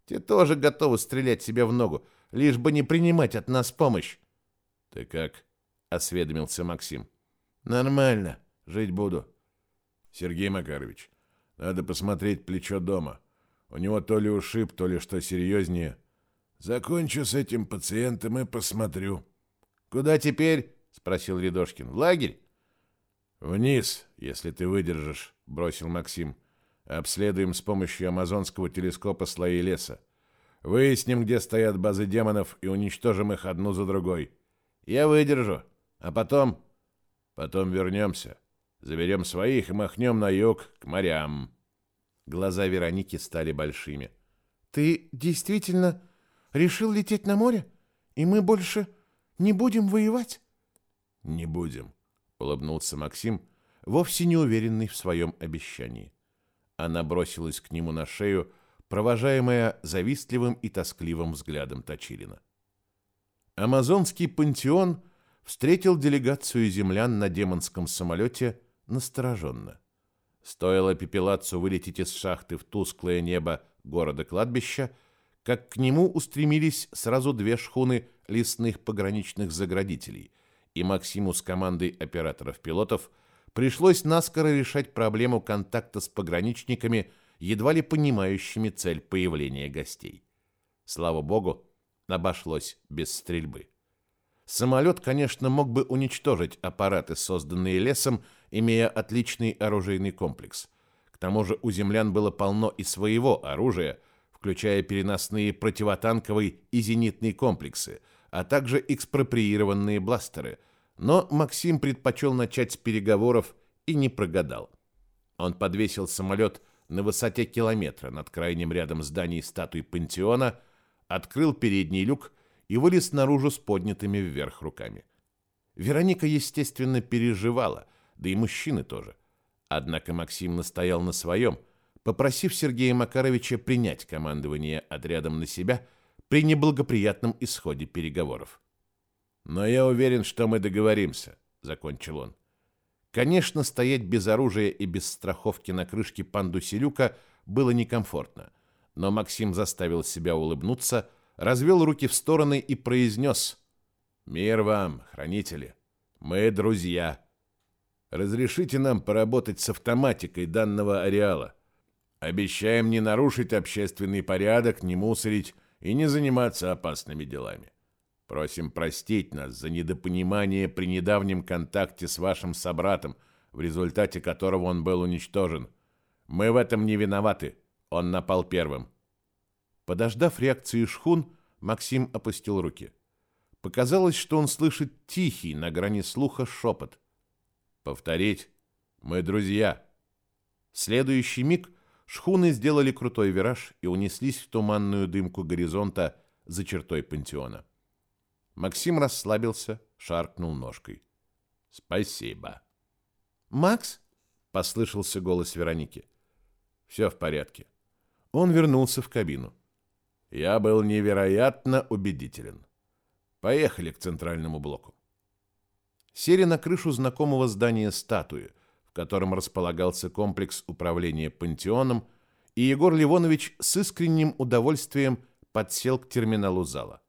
Те тоже готовы стрелять себе в ногу, лишь бы не принимать от нас помощь. Ты как? осведомился Максим. Нормально, жить буду. Сергей Макарович, надо посмотреть плечо дома. У него то ли ушиб, то ли что серьезнее. Закончу с этим пациентом и посмотрю. «Куда теперь?» — спросил Рядошкин. «В лагерь?» «Вниз, если ты выдержишь», — бросил Максим. «Обследуем с помощью амазонского телескопа слои леса. Выясним, где стоят базы демонов, и уничтожим их одну за другой. Я выдержу. А потом... Потом вернемся. Заберем своих и махнем на юг, к морям. Глаза Вероники стали большими. Ты действительно решил лететь на море? И мы больше не будем воевать? Не будем, улыбнулся Максим, вовсе не уверенный в своем обещании. Она бросилась к нему на шею, провожаемая завистливым и тоскливым взглядом Точилина. Амазонский пантеон встретил делегацию землян на демонском самолете настороженно. Стоило пепелацу вылететь из шахты в тусклое небо города-кладбища, как к нему устремились сразу две шхуны лесных пограничных заградителей, и Максиму с командой операторов-пилотов пришлось наскоро решать проблему контакта с пограничниками едва ли понимающими цель появления гостей. Слава богу, обошлось без стрельбы. Самолет, конечно, мог бы уничтожить аппараты, созданные лесом, имея отличный оружейный комплекс. К тому же у землян было полно и своего оружия, включая переносные противотанковые и зенитные комплексы, а также экспроприированные бластеры. Но Максим предпочел начать с переговоров и не прогадал. Он подвесил самолет на высоте километра над крайним рядом зданий статуи пантеона, открыл передний люк и вылез наружу с поднятыми вверх руками. Вероника, естественно, переживала, да и мужчины тоже. Однако Максим настоял на своем, попросив Сергея Макаровича принять командование отрядом на себя при неблагоприятном исходе переговоров. «Но я уверен, что мы договоримся», — закончил он. Конечно, стоять без оружия и без страховки на крышке пандуселюка было некомфортно, но Максим заставил себя улыбнуться, развел руки в стороны и произнес «Мир вам, хранители! Мы друзья! Разрешите нам поработать с автоматикой данного ареала. Обещаем не нарушить общественный порядок, не мусорить и не заниматься опасными делами. Просим простить нас за недопонимание при недавнем контакте с вашим собратом, в результате которого он был уничтожен. Мы в этом не виноваты. Он напал первым. Подождав реакции шхун, Максим опустил руки. Показалось, что он слышит тихий, на грани слуха, шепот. «Повторить? Мы друзья!» Следующий миг шхуны сделали крутой вираж и унеслись в туманную дымку горизонта за чертой пантеона. Максим расслабился, шаркнул ножкой. «Спасибо». «Макс?» — послышался голос Вероники. «Все в порядке». Он вернулся в кабину. Я был невероятно убедителен. Поехали к центральному блоку. Сели на крышу знакомого здания статуи, в котором располагался комплекс управления пантеоном, и Егор Ливонович с искренним удовольствием подсел к терминалу зала.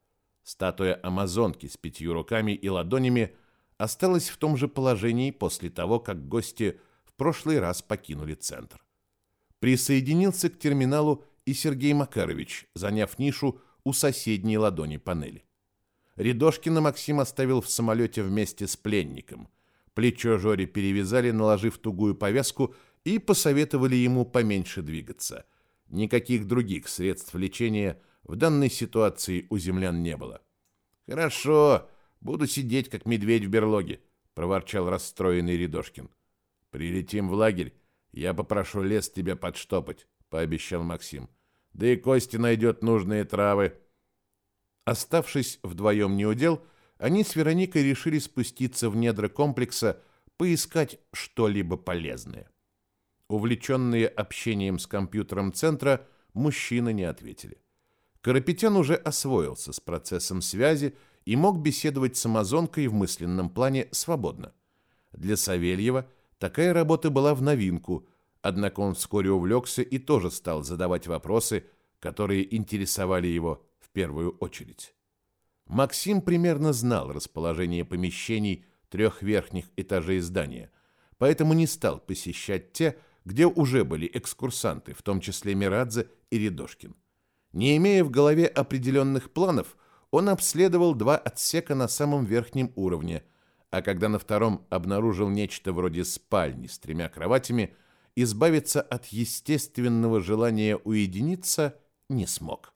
Статуя амазонки с пятью руками и ладонями осталась в том же положении после того, как гости в прошлый раз покинули центр. Присоединился к терминалу и Сергей Макарович, заняв нишу у соседней ладони панели. Рядошкина Максим оставил в самолете вместе с пленником. Плечо Жоре перевязали, наложив тугую повязку, и посоветовали ему поменьше двигаться. Никаких других средств лечения – в данной ситуации у землян не было. «Хорошо, буду сидеть, как медведь в берлоге», — проворчал расстроенный Рядошкин. «Прилетим в лагерь, я попрошу лес тебя подштопать», — пообещал Максим. «Да и Кости найдет нужные травы». Оставшись вдвоем неудел, они с Вероникой решили спуститься в недра комплекса, поискать что-либо полезное. Увлеченные общением с компьютером центра, мужчины не ответили. Карапетян уже освоился с процессом связи и мог беседовать с амазонкой в мысленном плане свободно. Для Савельева такая работа была в новинку, однако он вскоре увлекся и тоже стал задавать вопросы, которые интересовали его в первую очередь. Максим примерно знал расположение помещений трех верхних этажей здания, поэтому не стал посещать те, где уже были экскурсанты, в том числе Мирадзе и Рядошкин. Не имея в голове определенных планов, он обследовал два отсека на самом верхнем уровне, а когда на втором обнаружил нечто вроде спальни с тремя кроватями, избавиться от естественного желания уединиться не смог.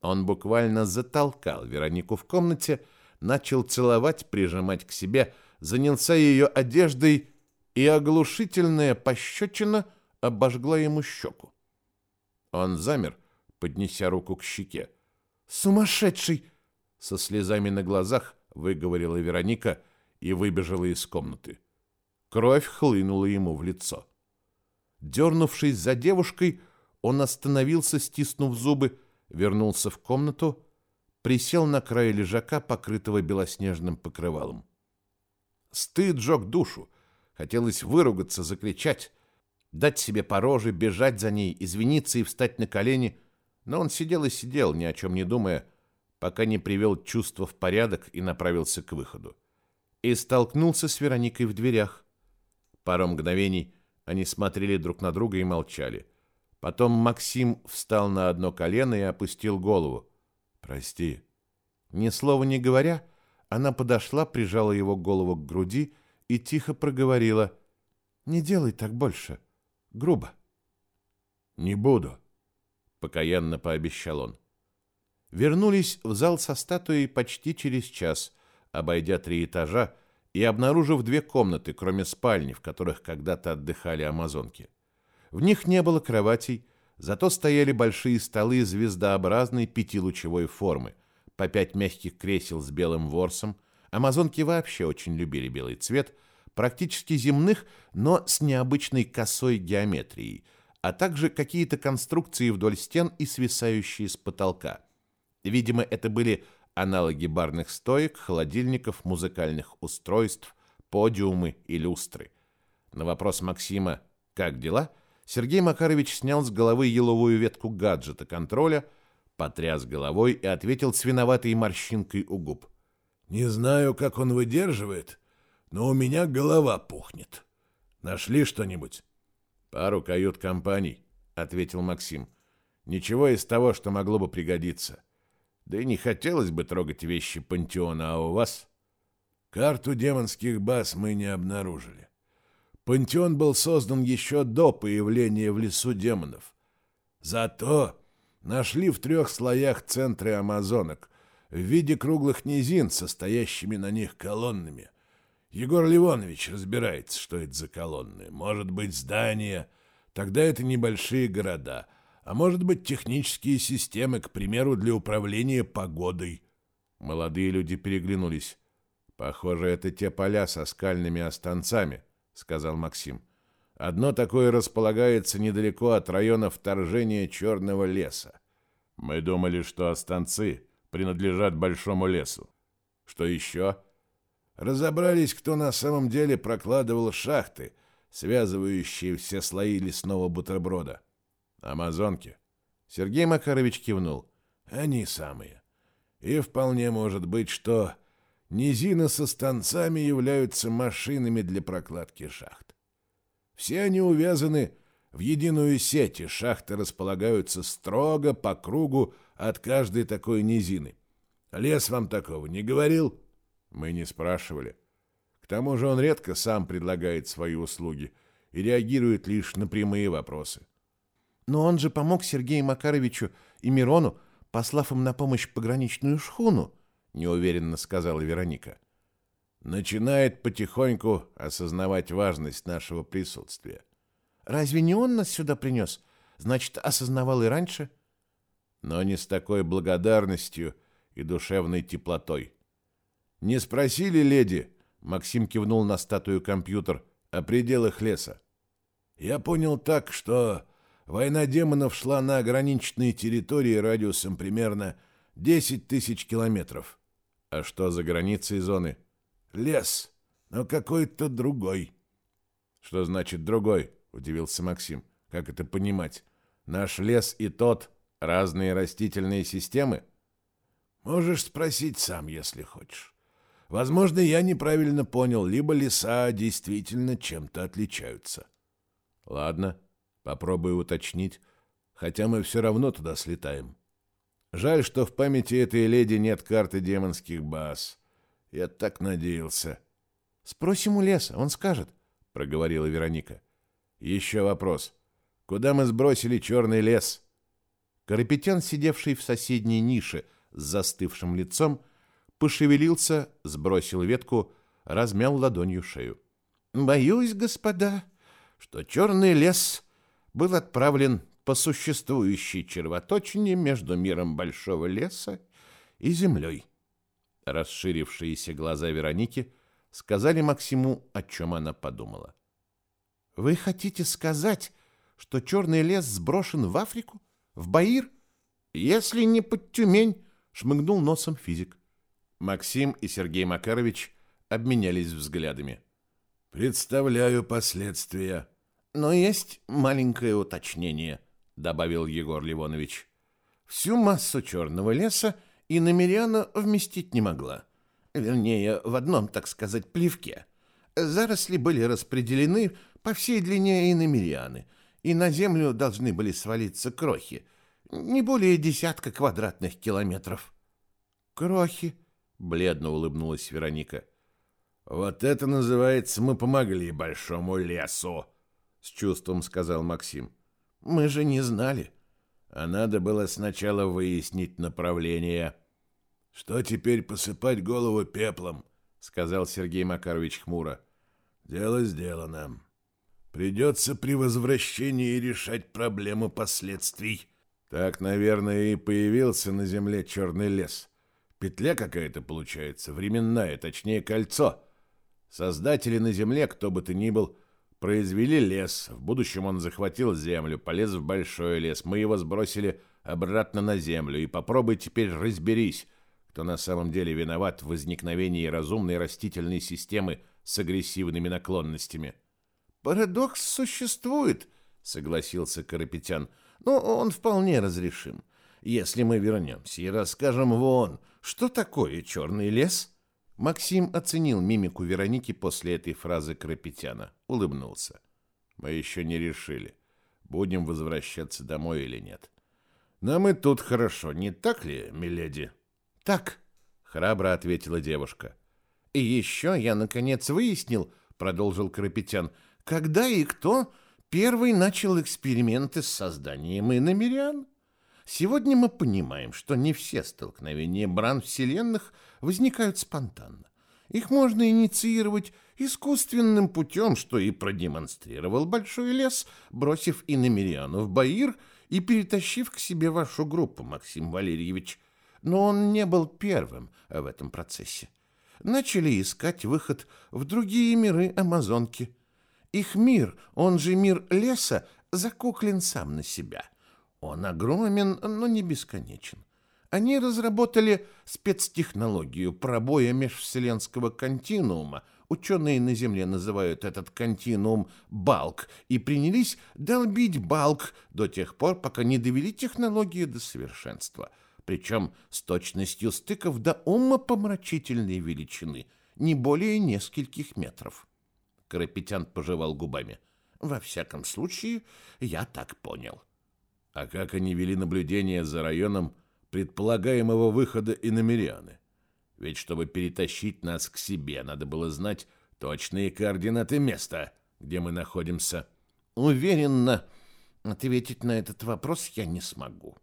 Он буквально затолкал Веронику в комнате, начал целовать, прижимать к себе, занялся ее одеждой, и оглушительная пощечина обожгла ему щеку. Он замер, поднеся руку к щеке. «Сумасшедший!» Со слезами на глазах выговорила Вероника и выбежала из комнаты. Кровь хлынула ему в лицо. Дернувшись за девушкой, он остановился, стиснув зубы, вернулся в комнату, присел на край лежака, покрытого белоснежным покрывалом. Стыд жег душу. Хотелось выругаться, закричать, дать себе по роже, бежать за ней, извиниться и встать на колени, но он сидел и сидел, ни о чем не думая, пока не привел чувство в порядок и направился к выходу. И столкнулся с Вероникой в дверях. Пару мгновений они смотрели друг на друга и молчали. Потом Максим встал на одно колено и опустил голову. «Прости». Ни слова не говоря, она подошла, прижала его голову к груди и тихо проговорила. «Не делай так больше. Грубо». «Не буду», — покаянно пообещал он. Вернулись в зал со статуей почти через час, обойдя три этажа и обнаружив две комнаты, кроме спальни, в которых когда-то отдыхали амазонки. В них не было кроватей, зато стояли большие столы звездообразной пятилучевой формы, по пять мягких кресел с белым ворсом. Амазонки вообще очень любили белый цвет, практически земных, но с необычной косой геометрией, а также какие-то конструкции вдоль стен и свисающие с потолка. Видимо, это были аналоги барных стоек, холодильников, музыкальных устройств, подиумы и люстры. На вопрос Максима «Как дела?» Сергей Макарович снял с головы еловую ветку гаджета контроля, потряс головой и ответил с виноватой морщинкой у губ. «Не знаю, как он выдерживает, но у меня голова пухнет. Нашли что-нибудь?» «Пару кают-компаний», — ответил Максим. «Ничего из того, что могло бы пригодиться. Да и не хотелось бы трогать вещи пантеона, а у вас...» «Карту демонских баз мы не обнаружили. Пантеон был создан еще до появления в лесу демонов. Зато нашли в трех слоях центры амазонок в виде круглых низин, состоящими на них колоннами. Егор Ливонович разбирается, что это за колонны. Может быть, здания, тогда это небольшие города, а может быть, технические системы, к примеру, для управления погодой. Молодые люди переглянулись. Похоже, это те поля со скальными останцами, сказал Максим. Одно такое располагается недалеко от района вторжения Черного леса. Мы думали, что останцы принадлежат большому лесу. Что еще? Разобрались, кто на самом деле прокладывал шахты, связывающие все слои лесного бутерброда. Амазонки. Сергей Макарович кивнул. Они самые. И вполне может быть, что Низины со станцами являются машинами для прокладки шахт. Все они увязаны в единую сеть, и шахты располагаются строго по кругу от каждой такой низины. Лес вам такого не говорил? Мы не спрашивали. К тому же он редко сам предлагает свои услуги и реагирует лишь на прямые вопросы. Но он же помог Сергею Макаровичу и Мирону, послав им на помощь пограничную шхуну, неуверенно сказала Вероника. Начинает потихоньку осознавать важность нашего присутствия. Разве не он нас сюда принес? Значит, осознавал и раньше? Но не с такой благодарностью и душевной теплотой. Не спросили, леди, Максим кивнул на статую компьютер, о пределах леса. Я понял так, что война демонов шла на ограниченной территории радиусом примерно 10 тысяч километров. А что за границей зоны? Лес, но какой-то другой. Что значит другой? Удивился Максим. Как это понимать? Наш лес и тот разные растительные системы? Можешь спросить сам, если хочешь. Возможно, я неправильно понял, либо леса действительно чем-то отличаются. Ладно, попробую уточнить, хотя мы все равно туда слетаем. Жаль, что в памяти этой леди нет карты демонских баз. Я так надеялся. Спросим у леса, он скажет, проговорила Вероника. Еще вопрос. Куда мы сбросили черный лес? Карапетян, сидевший в соседней нише с застывшим лицом, пошевелился, сбросил ветку, размял ладонью шею. «Боюсь, господа, что черный лес был отправлен по существующей червоточине между миром большого леса и землей». Расширившиеся глаза Вероники сказали Максиму, о чем она подумала. «Вы хотите сказать, что черный лес сброшен в Африку? В Баир? Если не под Тюмень?» — шмыгнул носом физик. Максим и Сергей Макарович обменялись взглядами. «Представляю последствия». «Но есть маленькое уточнение», — добавил Егор Ливонович. «Всю массу черного леса и намеряна вместить не могла. Вернее, в одном, так сказать, плевке. Заросли были распределены по всей длине иномерианы, и на землю должны были свалиться крохи, не более десятка квадратных километров. «Крохи», — бледно улыбнулась Вероника. «Вот это называется, мы помогли большому лесу», — с чувством сказал Максим. «Мы же не знали». А надо было сначала выяснить направление. «Что теперь посыпать голову пеплом?» — сказал Сергей Макарович хмуро. «Дело сделано. Придется при возвращении решать проблему последствий». Так, наверное, и появился на земле черный лес. Петля какая-то получается, временная, точнее кольцо. Создатели на земле, кто бы то ни был, произвели лес. В будущем он захватил землю, полез в большой лес. Мы его сбросили обратно на землю. И попробуй теперь разберись, кто на самом деле виноват в возникновении разумной растительной системы с агрессивными наклонностями. «Парадокс существует», — согласился Карапетян, — «но он вполне разрешим. Если мы вернемся и расскажем вон, что такое черный лес?» Максим оценил мимику Вероники после этой фразы Карапетяна, улыбнулся. «Мы еще не решили, будем возвращаться домой или нет. Нам и тут хорошо, не так ли, миледи?» «Так», — храбро ответила девушка. «И еще я, наконец, выяснил, — продолжил Карапетян, — когда и кто первый начал эксперименты с созданием иномерян. Сегодня мы понимаем, что не все столкновения бран вселенных возникают спонтанно. Их можно инициировать искусственным путем, что и продемонстрировал Большой лес, бросив иномериану в Баир и перетащив к себе вашу группу, Максим Валерьевич — но он не был первым в этом процессе. Начали искать выход в другие миры Амазонки. Их мир, он же мир леса, закуклен сам на себя. Он огромен, но не бесконечен. Они разработали спецтехнологию пробоя межвселенского континуума, ученые на Земле называют этот континуум балк, и принялись долбить балк до тех пор, пока не довели технологию до совершенства – причем с точностью стыков до умопомрачительной величины, не более нескольких метров. Карапетян пожевал губами. Во всяком случае, я так понял. А как они вели наблюдение за районом предполагаемого выхода иномерианы? Ведь чтобы перетащить нас к себе, надо было знать точные координаты места, где мы находимся. Уверенно ответить на этот вопрос я не смогу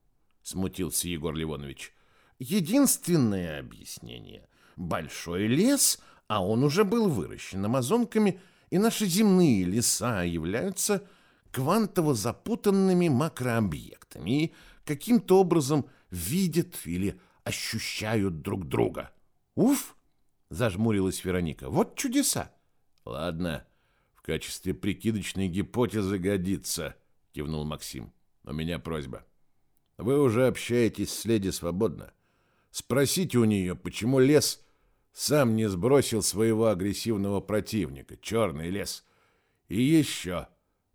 смутился Егор Ливонович. Единственное объяснение. Большой лес, а он уже был выращен амазонками, и наши земные леса являются квантово запутанными макрообъектами и каким-то образом видят или ощущают друг друга. Уф! Зажмурилась Вероника. Вот чудеса! Ладно, в качестве прикидочной гипотезы годится, кивнул Максим. У меня просьба. Вы уже общаетесь с леди свободно. Спросите у нее, почему лес сам не сбросил своего агрессивного противника, черный лес. И еще,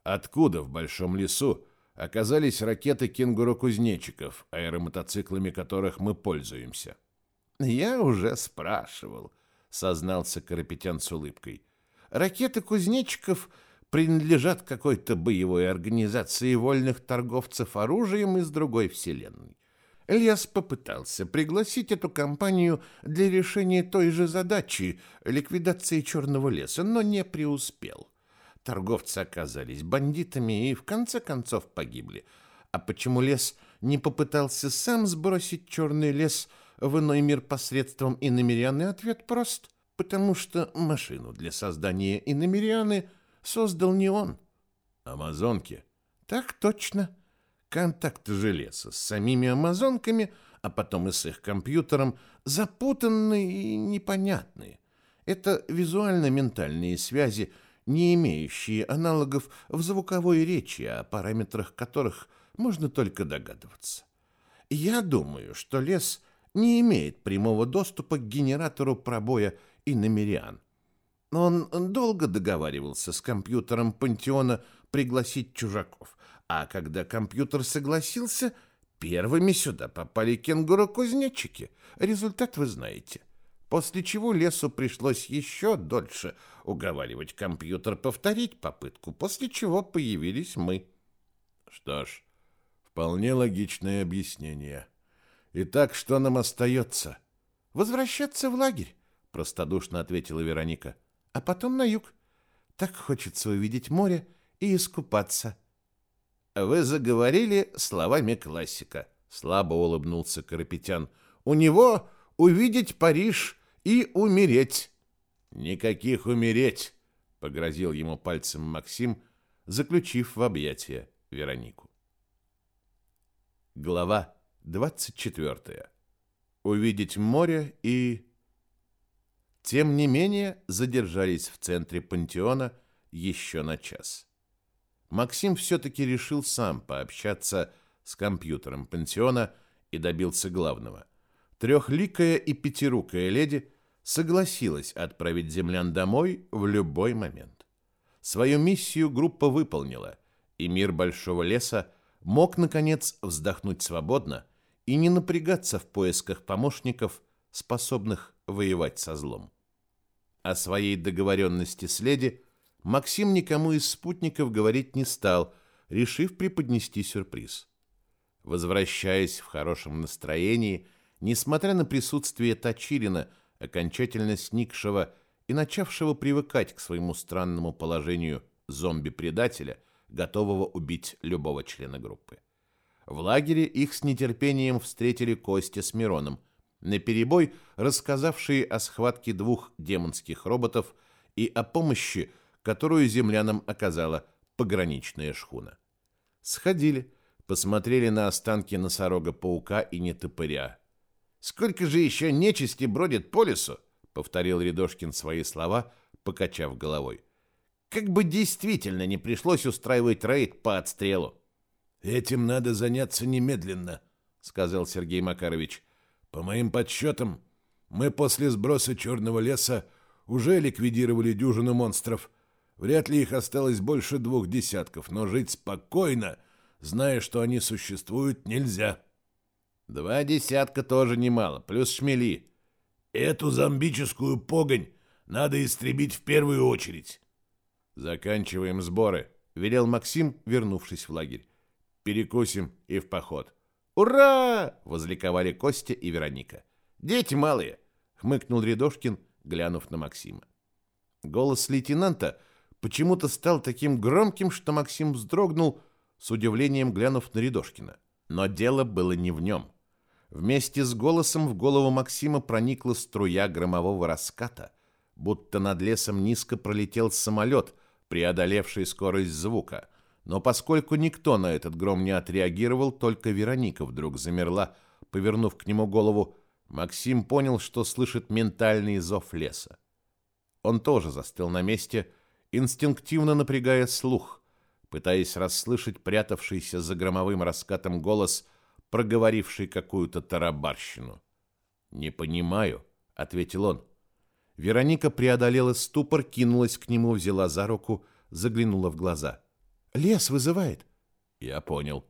откуда в большом лесу оказались ракеты кенгуру-кузнечиков, аэромотоциклами которых мы пользуемся? Я уже спрашивал, сознался Карапетян с улыбкой. Ракеты кузнечиков — принадлежат какой-то боевой организации вольных торговцев оружием из другой вселенной. Лес попытался пригласить эту компанию для решения той же задачи – ликвидации черного леса, но не преуспел. Торговцы оказались бандитами и в конце концов погибли. А почему лес не попытался сам сбросить черный лес в иной мир посредством иномеряны? Ответ прост. Потому что машину для создания иномеряны создал не он. Амазонки? Так точно. Контакт железа с самими амазонками, а потом и с их компьютером, запутанные и непонятные. Это визуально-ментальные связи, не имеющие аналогов в звуковой речи, о параметрах которых можно только догадываться. Я думаю, что лес не имеет прямого доступа к генератору пробоя и намериан. Он долго договаривался с компьютером Пантеона пригласить чужаков, а когда компьютер согласился, первыми сюда попали кенгуру-кузнечики. Результат вы знаете. После чего лесу пришлось еще дольше уговаривать компьютер повторить попытку, после чего появились мы. Что ж, вполне логичное объяснение. Итак, что нам остается? Возвращаться в лагерь простодушно ответила Вероника. А потом на юг. Так хочется увидеть море и искупаться. Вы заговорили словами классика, слабо улыбнулся Карапетян. У него увидеть Париж и умереть. Никаких умереть, погрозил ему пальцем Максим, заключив в объятия Веронику. Глава 24. Увидеть море и тем не менее, задержались в центре пантеона еще на час. Максим все-таки решил сам пообщаться с компьютером пансиона и добился главного. Трехликая и пятирукая леди согласилась отправить землян домой в любой момент. Свою миссию группа выполнила, и мир Большого леса мог, наконец, вздохнуть свободно и не напрягаться в поисках помощников, способных воевать со злом. О своей договоренности с леди Максим никому из спутников говорить не стал, решив преподнести сюрприз. Возвращаясь в хорошем настроении, несмотря на присутствие Точилина, окончательно сникшего и начавшего привыкать к своему странному положению зомби-предателя, готового убить любого члена группы. В лагере их с нетерпением встретили Костя с Мироном – наперебой рассказавшие о схватке двух демонских роботов и о помощи, которую землянам оказала пограничная шхуна. Сходили, посмотрели на останки носорога-паука и нетопыря. «Сколько же еще нечисти бродит по лесу?» — повторил Рядошкин свои слова, покачав головой. «Как бы действительно не пришлось устраивать рейд по отстрелу». «Этим надо заняться немедленно», — сказал Сергей Макарович. По моим подсчетам, мы после сброса черного леса уже ликвидировали дюжину монстров. Вряд ли их осталось больше двух десятков, но жить спокойно, зная, что они существуют, нельзя. Два десятка тоже немало, плюс шмели. Эту зомбическую погонь надо истребить в первую очередь. Заканчиваем сборы, велел Максим, вернувшись в лагерь. Перекусим и в поход. «Ура!» — возликовали Костя и Вероника. «Дети малые!» — хмыкнул Рядошкин, глянув на Максима. Голос лейтенанта почему-то стал таким громким, что Максим вздрогнул, с удивлением глянув на Рядошкина. Но дело было не в нем. Вместе с голосом в голову Максима проникла струя громового раската, будто над лесом низко пролетел самолет, преодолевший скорость звука — но поскольку никто на этот гром не отреагировал, только Вероника вдруг замерла, повернув к нему голову, Максим понял, что слышит ментальный зов леса. Он тоже застыл на месте, инстинктивно напрягая слух, пытаясь расслышать прятавшийся за громовым раскатом голос, проговоривший какую-то тарабарщину. «Не понимаю», — ответил он. Вероника преодолела ступор, кинулась к нему, взяла за руку, заглянула в глаза. Лес вызывает. Я понял.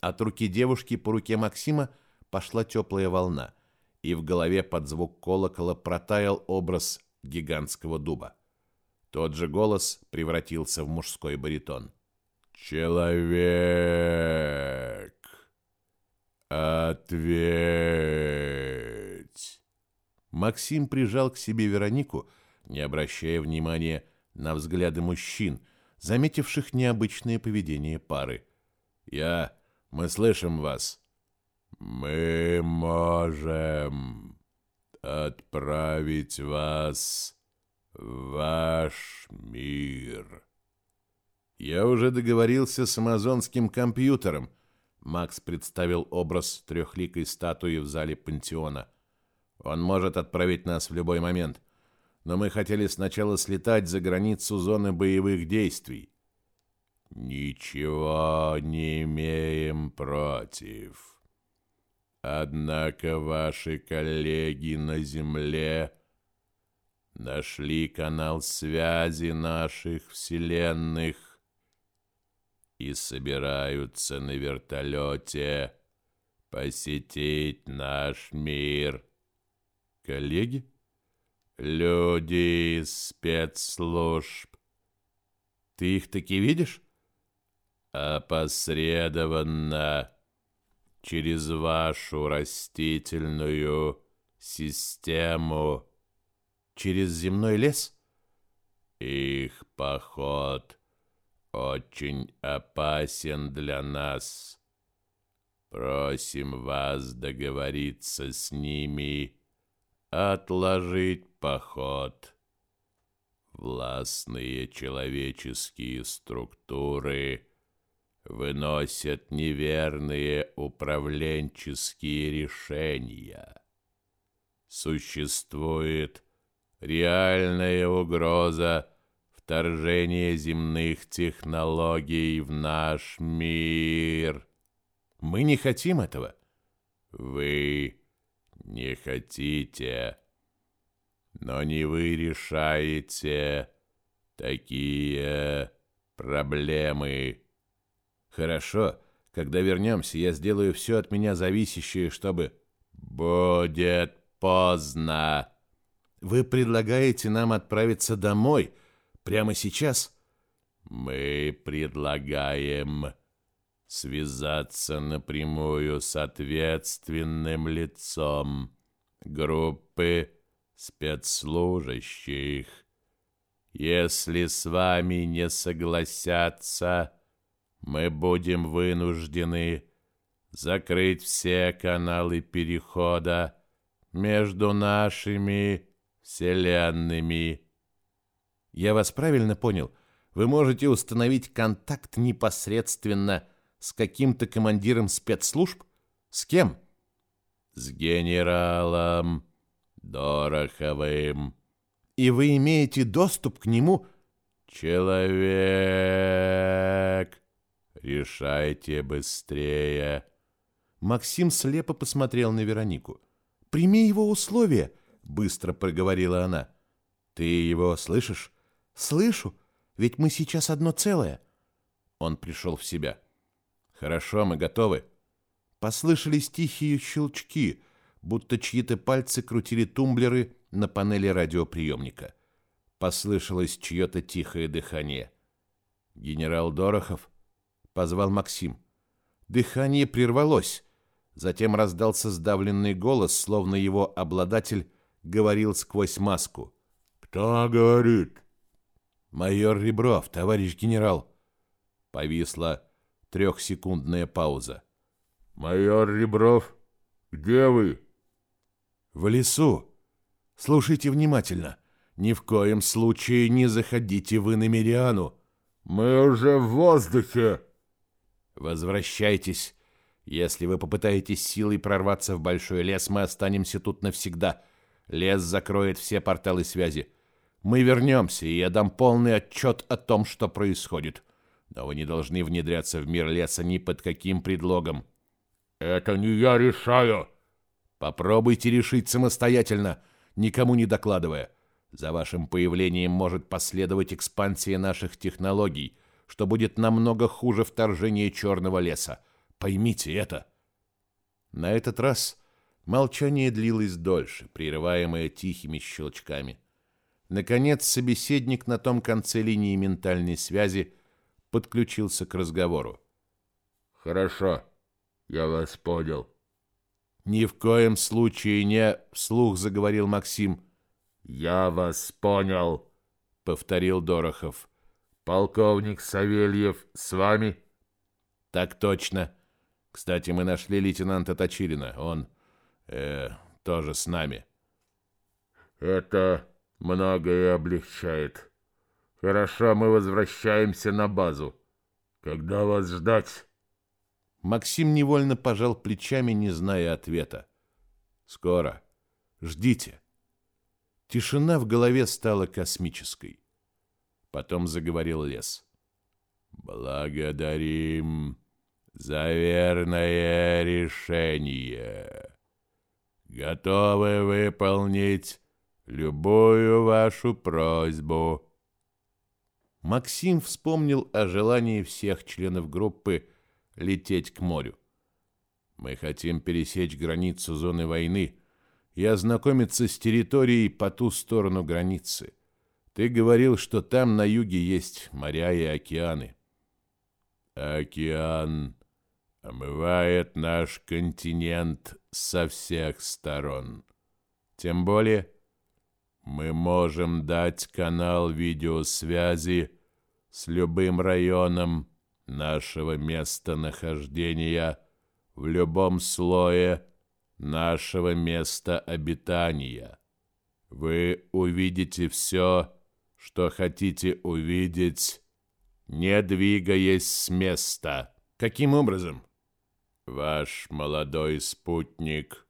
От руки девушки по руке Максима пошла теплая волна, и в голове под звук колокола протаял образ гигантского дуба. Тот же голос превратился в мужской баритон. «Человек, ответь!» Максим прижал к себе Веронику, не обращая внимания на взгляды мужчин, заметивших необычное поведение пары. «Я Мы слышим вас. Мы можем отправить вас в ваш мир. Я уже договорился с амазонским компьютером. Макс представил образ трехликой статуи в зале пантеона. Он может отправить нас в любой момент. Но мы хотели сначала слетать за границу зоны боевых действий. Ничего не имеем против. Однако ваши коллеги на Земле нашли канал связи наших вселенных и собираются на вертолете посетить наш мир. Коллеги? Люди из спецслужб. Ты их таки видишь? Опосредованно через вашу растительную систему. Через земной лес? Их поход очень опасен для нас. Просим вас договориться с ними, отложить поход. Властные человеческие структуры выносят неверные управленческие решения. Существует реальная угроза вторжения земных технологий в наш мир. Мы не хотим этого. Вы не хотите, но не вы решаете такие проблемы. Хорошо, когда вернемся, я сделаю все от меня зависящее, чтобы... Будет поздно. Вы предлагаете нам отправиться домой прямо сейчас? Мы предлагаем связаться напрямую с ответственным лицом группы спецслужащих. Если с вами не согласятся, мы будем вынуждены закрыть все каналы перехода между нашими вселенными. Я вас правильно понял? Вы можете установить контакт непосредственно с каким-то командиром спецслужб? С кем? С генералом Дороховым. И вы имеете доступ к нему? Человек, решайте быстрее. Максим слепо посмотрел на Веронику. Прими его условия, быстро проговорила она. Ты его слышишь? Слышу, ведь мы сейчас одно целое. Он пришел в себя. Хорошо, мы готовы. Послышались тихие щелчки, будто чьи-то пальцы крутили тумблеры на панели радиоприемника. Послышалось чье-то тихое дыхание. Генерал Дорохов позвал Максим. Дыхание прервалось. Затем раздался сдавленный голос, словно его обладатель говорил сквозь маску. «Кто говорит?» «Майор Ребров, товарищ генерал». Повисла трехсекундная пауза. «Майор Ребров, где вы?» «В лесу. Слушайте внимательно. Ни в коем случае не заходите вы на Мириану. Мы уже в воздухе». «Возвращайтесь. Если вы попытаетесь силой прорваться в большой лес, мы останемся тут навсегда. Лес закроет все порталы связи. Мы вернемся, и я дам полный отчет о том, что происходит. Но вы не должны внедряться в мир леса ни под каким предлогом. Это не я решаю. Попробуйте решить самостоятельно, никому не докладывая. За вашим появлением может последовать экспансия наших технологий, что будет намного хуже вторжения черного леса. Поймите это. На этот раз молчание длилось дольше, прерываемое тихими щелчками. Наконец, собеседник на том конце линии ментальной связи подключился к разговору. «Хорошо, я вас понял». «Ни в коем случае не...» — вслух заговорил Максим. «Я вас понял», — повторил Дорохов. «Полковник Савельев с вами?» «Так точно. Кстати, мы нашли лейтенанта Точилина. Он э, тоже с нами. Это многое облегчает. Хорошо, мы возвращаемся на базу. Когда вас ждать? Максим невольно пожал плечами, не зная ответа. Скоро. Ждите. Тишина в голове стала космической. Потом заговорил лес. Благодарим за верное решение. Готовы выполнить любую вашу просьбу. Максим вспомнил о желании всех членов группы лететь к морю. Мы хотим пересечь границу зоны войны и ознакомиться с территорией по ту сторону границы. Ты говорил, что там на юге есть моря и океаны. Океан омывает наш континент со всех сторон. Тем более мы можем дать канал видеосвязи с любым районом нашего местонахождения в любом слое нашего места обитания. Вы увидите все, что хотите увидеть, не двигаясь с места. Каким образом? Ваш молодой спутник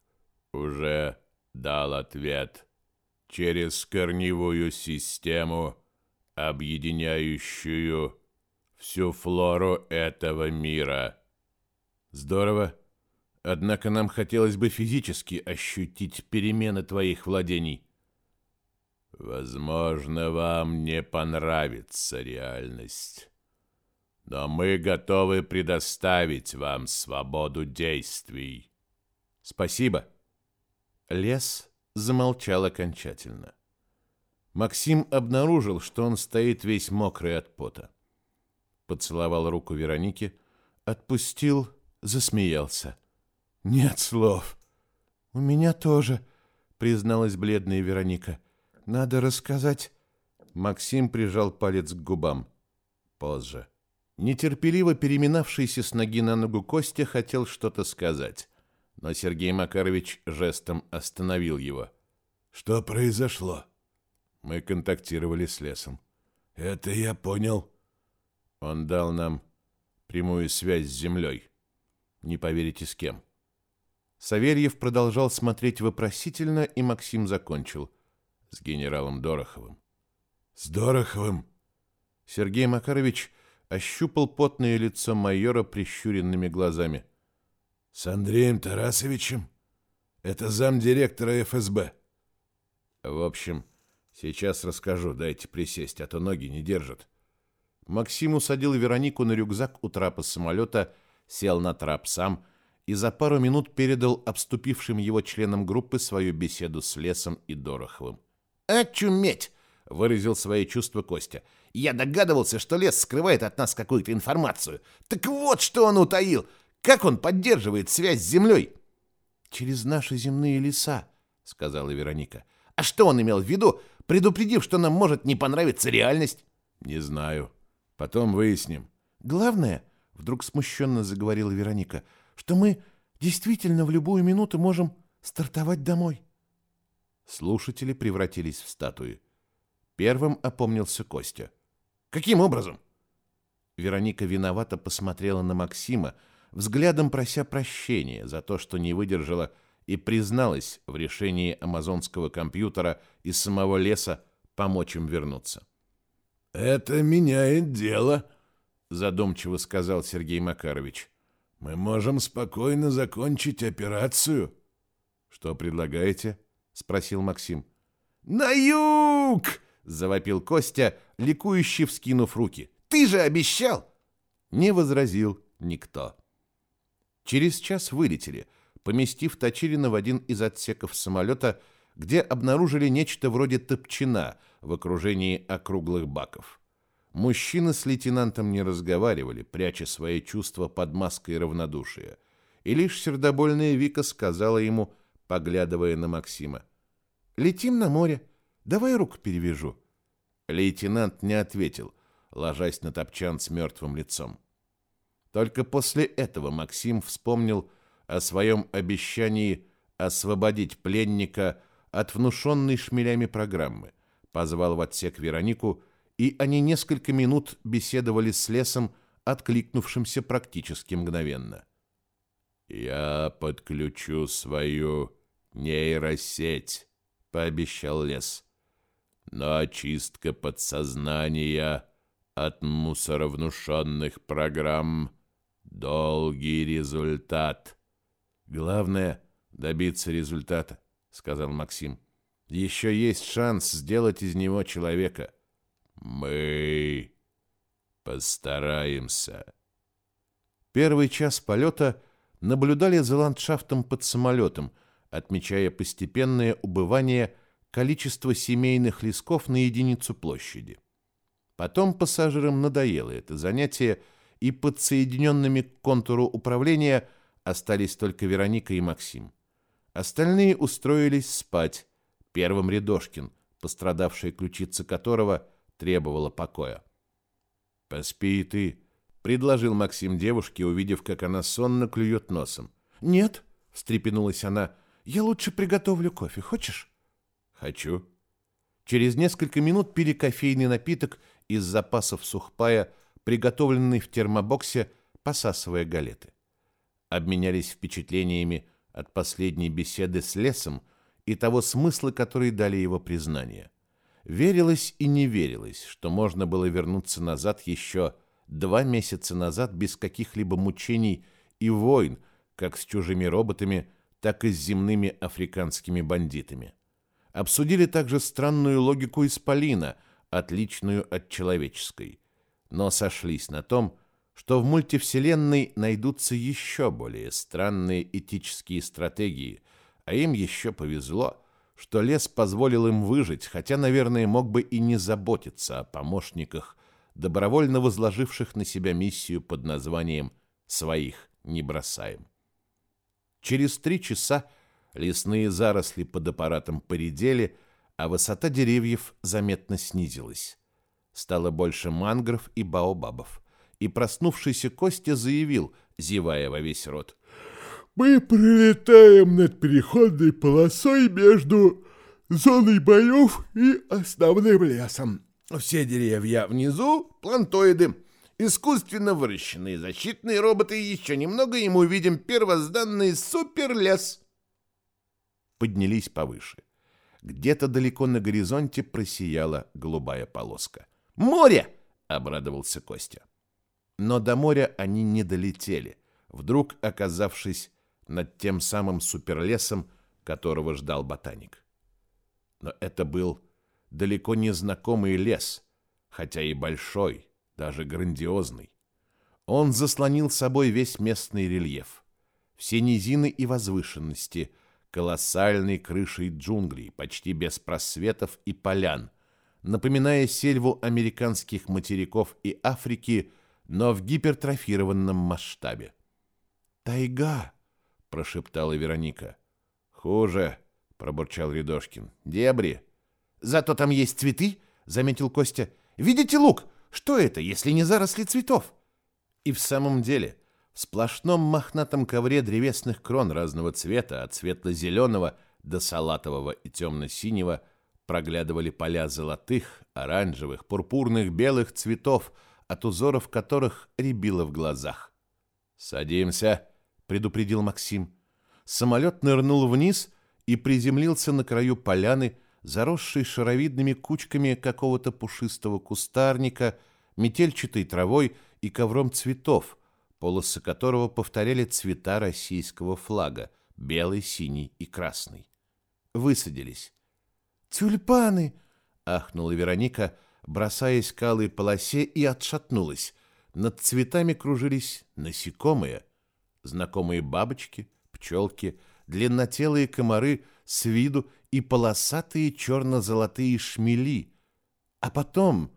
уже дал ответ через корневую систему, объединяющую всю флору этого мира. Здорово. Однако нам хотелось бы физически ощутить перемены твоих владений. Возможно, вам не понравится реальность. Но мы готовы предоставить вам свободу действий. Спасибо. Лес замолчал окончательно. Максим обнаружил, что он стоит весь мокрый от пота поцеловал руку Вероники, отпустил, засмеялся. «Нет слов». «У меня тоже», — призналась бледная Вероника. «Надо рассказать». Максим прижал палец к губам. Позже. Нетерпеливо переминавшийся с ноги на ногу Костя хотел что-то сказать, но Сергей Макарович жестом остановил его. «Что произошло?» Мы контактировали с лесом. «Это я понял. Он дал нам прямую связь с землей. Не поверите, с кем. Савельев продолжал смотреть вопросительно, и Максим закончил. С генералом Дороховым. «С Дороховым?» Сергей Макарович ощупал потное лицо майора прищуренными глазами. «С Андреем Тарасовичем? Это замдиректора ФСБ». «В общем, сейчас расскажу, дайте присесть, а то ноги не держат». Максим усадил Веронику на рюкзак у трапа самолета, сел на трап сам и за пару минут передал обступившим его членам группы свою беседу с Лесом и Дороховым. «Очуметь!» — выразил свои чувства Костя. «Я догадывался, что Лес скрывает от нас какую-то информацию. Так вот, что он утаил! Как он поддерживает связь с землей?» «Через наши земные леса», — сказала Вероника. «А что он имел в виду, предупредив, что нам может не понравиться реальность?» «Не знаю», Потом выясним. Главное, вдруг смущенно заговорила Вероника, что мы действительно в любую минуту можем стартовать домой. Слушатели превратились в статуи. Первым опомнился Костя. Каким образом? Вероника виновато посмотрела на Максима, взглядом прося прощения за то, что не выдержала и призналась в решении амазонского компьютера из самого леса помочь им вернуться. «Это меняет дело», — задумчиво сказал Сергей Макарович. «Мы можем спокойно закончить операцию». «Что предлагаете?» — спросил Максим. «На юг!» — завопил Костя, ликующе вскинув руки. «Ты же обещал!» Не возразил никто. Через час вылетели, поместив Точилина в один из отсеков самолета, где обнаружили нечто вроде топчина — в окружении округлых баков. Мужчины с лейтенантом не разговаривали, пряча свои чувства под маской равнодушия. И лишь сердобольная Вика сказала ему, поглядывая на Максима. «Летим на море. Давай руку перевяжу». Лейтенант не ответил, ложась на топчан с мертвым лицом. Только после этого Максим вспомнил о своем обещании освободить пленника от внушенной шмелями программы, позвал в отсек Веронику, и они несколько минут беседовали с лесом, откликнувшимся практически мгновенно. «Я подключу свою нейросеть», — пообещал лес. «Но очистка подсознания от мусоровнушенных программ — долгий результат». «Главное — добиться результата», — сказал Максим. «Еще есть шанс сделать из него человека». «Мы постараемся». Первый час полета наблюдали за ландшафтом под самолетом, отмечая постепенное убывание количества семейных лесков на единицу площади. Потом пассажирам надоело это занятие, и подсоединенными к контуру управления остались только Вероника и Максим. Остальные устроились спать. Первым Рядошкин, пострадавшая ключица которого требовала покоя. «Поспи и ты», — предложил Максим девушке, увидев, как она сонно клюет носом. «Нет», — встрепенулась она, — «я лучше приготовлю кофе. Хочешь?» «Хочу». Через несколько минут пили кофейный напиток из запасов сухпая, приготовленный в термобоксе, посасывая галеты. Обменялись впечатлениями от последней беседы с лесом и того смысла, который дали его признания. Верилось и не верилось, что можно было вернуться назад еще два месяца назад без каких-либо мучений и войн, как с чужими роботами, так и с земными африканскими бандитами. Обсудили также странную логику Исполина, отличную от человеческой, но сошлись на том, что в мультивселенной найдутся еще более странные этические стратегии, а им еще повезло, что лес позволил им выжить, хотя, наверное, мог бы и не заботиться о помощниках, добровольно возложивших на себя миссию под названием «Своих не бросаем». Через три часа лесные заросли под аппаратом поредели, а высота деревьев заметно снизилась. Стало больше мангров и баобабов и проснувшийся Костя заявил, зевая во весь рот. «Мы прилетаем над переходной полосой между зоной боев и основным лесом. Все деревья внизу — плантоиды, искусственно выращенные защитные роботы, еще немного, и мы увидим первозданный суперлес». Поднялись повыше. Где-то далеко на горизонте просияла голубая полоска. «Море!» — обрадовался Костя но до моря они не долетели, вдруг оказавшись над тем самым суперлесом, которого ждал ботаник. Но это был далеко не знакомый лес, хотя и большой, даже грандиозный. Он заслонил собой весь местный рельеф, все низины и возвышенности, колоссальной крышей джунглей, почти без просветов и полян, напоминая сельву американских материков и Африки – но в гипертрофированном масштабе. «Тайга!» — прошептала Вероника. «Хуже!» — пробурчал Рядошкин. «Дебри!» «Зато там есть цветы!» — заметил Костя. «Видите лук? Что это, если не заросли цветов?» И в самом деле, в сплошном мохнатом ковре древесных крон разного цвета, от светло-зеленого до салатового и темно-синего, проглядывали поля золотых, оранжевых, пурпурных, белых цветов — от узоров которых рябило в глазах. «Садимся», — предупредил Максим. Самолет нырнул вниз и приземлился на краю поляны, заросшей шаровидными кучками какого-то пушистого кустарника, метельчатой травой и ковром цветов, полосы которого повторяли цвета российского флага — белый, синий и красный. Высадились. «Тюльпаны!» — ахнула Вероника — бросаясь к алой полосе, и отшатнулась. Над цветами кружились насекомые, знакомые бабочки, пчелки, длиннотелые комары с виду и полосатые черно-золотые шмели. А потом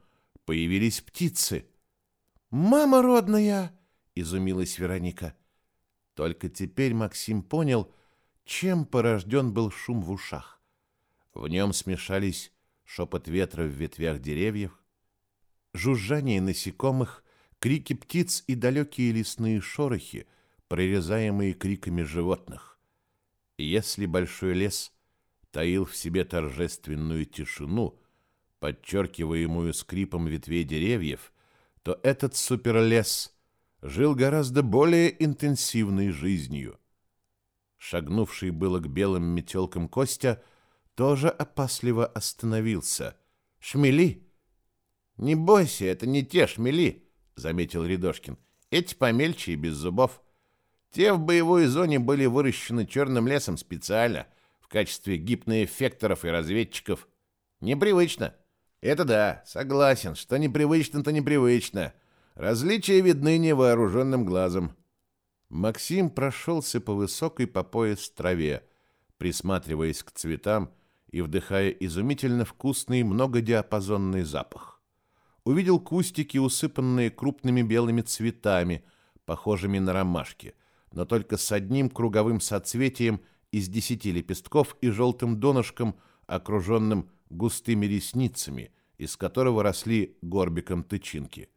появились птицы. «Мама родная!» — изумилась Вероника. Только теперь Максим понял, чем порожден был шум в ушах. В нем смешались шепот ветра в ветвях деревьев, жужжание насекомых, крики птиц и далекие лесные шорохи, прорезаемые криками животных. Если большой лес таил в себе торжественную тишину, подчеркиваемую скрипом ветвей деревьев, то этот суперлес жил гораздо более интенсивной жизнью. Шагнувший было к белым метелкам Костя тоже опасливо остановился. «Шмели!» «Не бойся, это не те шмели!» — заметил Рядошкин. «Эти помельче и без зубов. Те в боевой зоне были выращены черным лесом специально, в качестве гипноэффекторов и разведчиков. Непривычно». «Это да, согласен, что непривычно, то непривычно. Различия видны невооруженным глазом». Максим прошелся по высокой по пояс траве, присматриваясь к цветам и вдыхая изумительно вкусный многодиапазонный запах. Увидел кустики, усыпанные крупными белыми цветами, похожими на ромашки, но только с одним круговым соцветием из десяти лепестков и желтым донышком, окруженным густыми ресницами, из которого росли горбиком тычинки.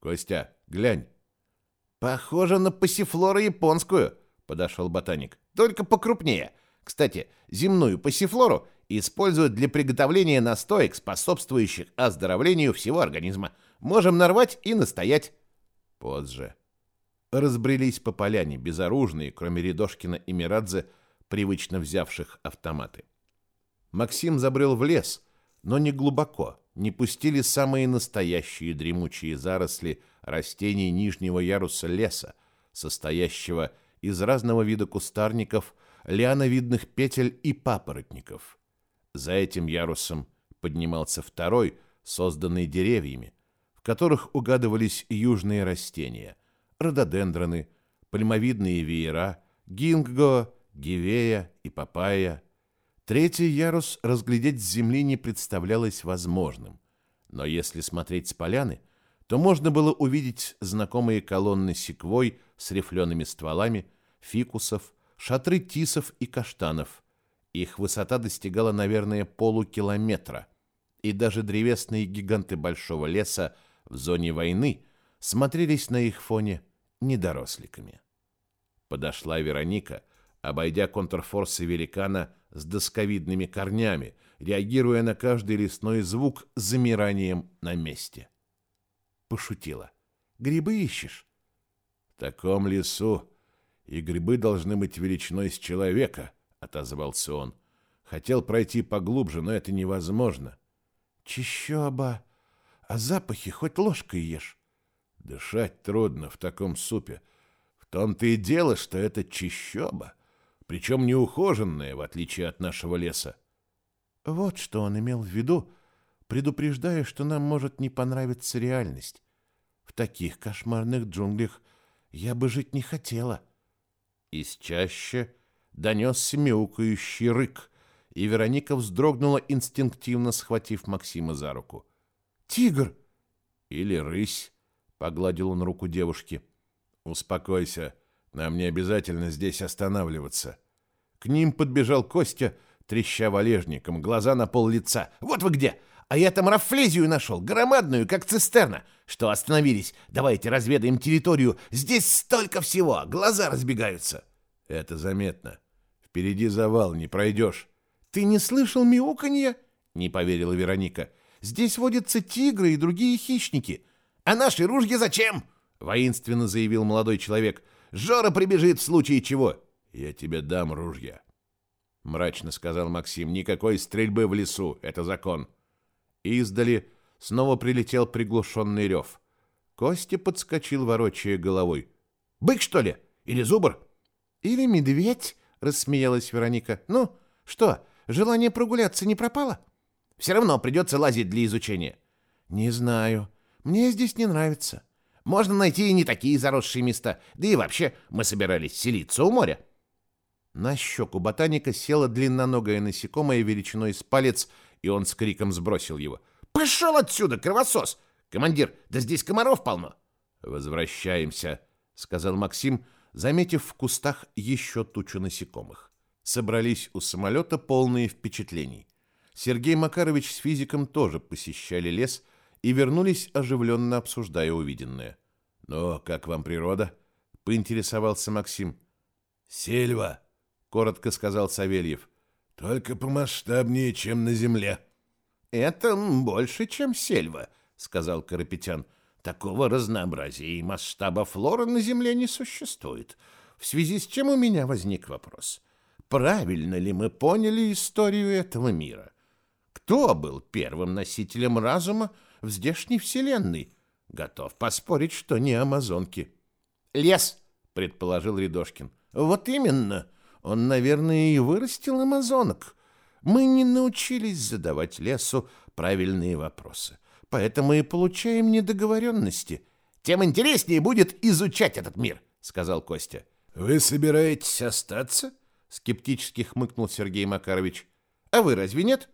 «Костя, глянь!» «Похоже на пассифлору японскую», — подошел ботаник. «Только покрупнее. Кстати, земную пассифлору используют для приготовления настоек, способствующих оздоровлению всего организма. Можем нарвать и настоять». Позже. Разбрелись по поляне, безоружные, кроме Рядошкина и Мирадзе, привычно взявших автоматы. Максим забрел в лес, но не глубоко, не пустили самые настоящие дремучие заросли растений нижнего яруса леса, состоящего из разного вида кустарников, лиановидных петель и папоротников. За этим ярусом поднимался второй, созданный деревьями, в которых угадывались южные растения, рододендроны, пальмовидные веера, гинго, гивея и папайя. Третий ярус разглядеть с земли не представлялось возможным, но если смотреть с поляны – то можно было увидеть знакомые колонны секвой с рифлеными стволами, фикусов, шатры тисов и каштанов. Их высота достигала, наверное, полукилометра, и даже древесные гиганты большого леса в зоне войны смотрелись на их фоне недоросликами. Подошла Вероника, обойдя контрфорсы великана с досковидными корнями, реагируя на каждый лесной звук замиранием на месте пошутила. «Грибы ищешь?» «В таком лесу и грибы должны быть величиной с человека», — отозвался он. «Хотел пройти поглубже, но это невозможно». «Чищоба! А запахи хоть ложкой ешь?» «Дышать трудно в таком супе. В том-то и дело, что это чищоба, причем неухоженная, в отличие от нашего леса». Вот что он имел в виду, предупреждая, что нам может не понравиться реальность. В таких кошмарных джунглях я бы жить не хотела. Из чаще донесся мяукающий рык, и Вероника вздрогнула, инстинктивно схватив Максима за руку. «Тигр!» «Или рысь!» — погладил он руку девушки. «Успокойся, нам не обязательно здесь останавливаться». К ним подбежал Костя, треща валежником, глаза на пол лица. «Вот вы где! А я там рафлезию нашел, громадную, как цистерна. Что остановились? Давайте разведаем территорию. Здесь столько всего, глаза разбегаются. Это заметно. Впереди завал, не пройдешь. Ты не слышал мяуканья? Не поверила Вероника. Здесь водятся тигры и другие хищники. А наши ружья зачем? Воинственно заявил молодой человек. Жора прибежит в случае чего. Я тебе дам ружья. Мрачно сказал Максим. Никакой стрельбы в лесу, это закон. Издали снова прилетел приглушенный рев. Костя подскочил, ворочая головой. «Бык, что ли? Или зубр?» «Или медведь?» — рассмеялась Вероника. «Ну, что, желание прогуляться не пропало?» «Все равно придется лазить для изучения». «Не знаю. Мне здесь не нравится». «Можно найти и не такие заросшие места. Да и вообще, мы собирались селиться у моря». На щеку ботаника села длинноногое насекомое величиной с палец — и он с криком сбросил его. «Пошел отсюда, кровосос! Командир, да здесь комаров полно!» «Возвращаемся», — сказал Максим, заметив в кустах еще тучу насекомых. Собрались у самолета полные впечатлений. Сергей Макарович с физиком тоже посещали лес и вернулись, оживленно обсуждая увиденное. «Ну, как вам природа?» — поинтересовался Максим. «Сельва», — коротко сказал Савельев. «Только помасштабнее, чем на земле». «Это больше, чем сельва», — сказал Карапетян. «Такого разнообразия и масштаба флоры на земле не существует. В связи с чем у меня возник вопрос. Правильно ли мы поняли историю этого мира? Кто был первым носителем разума в здешней вселенной? Готов поспорить, что не амазонки. «Лес», — предположил Рядошкин. «Вот именно. Он, наверное, и вырастил амазонок. Мы не научились задавать лесу правильные вопросы, поэтому и получаем недоговоренности. Тем интереснее будет изучать этот мир», — сказал Костя. «Вы собираетесь остаться?» — скептически хмыкнул Сергей Макарович. «А вы разве нет?»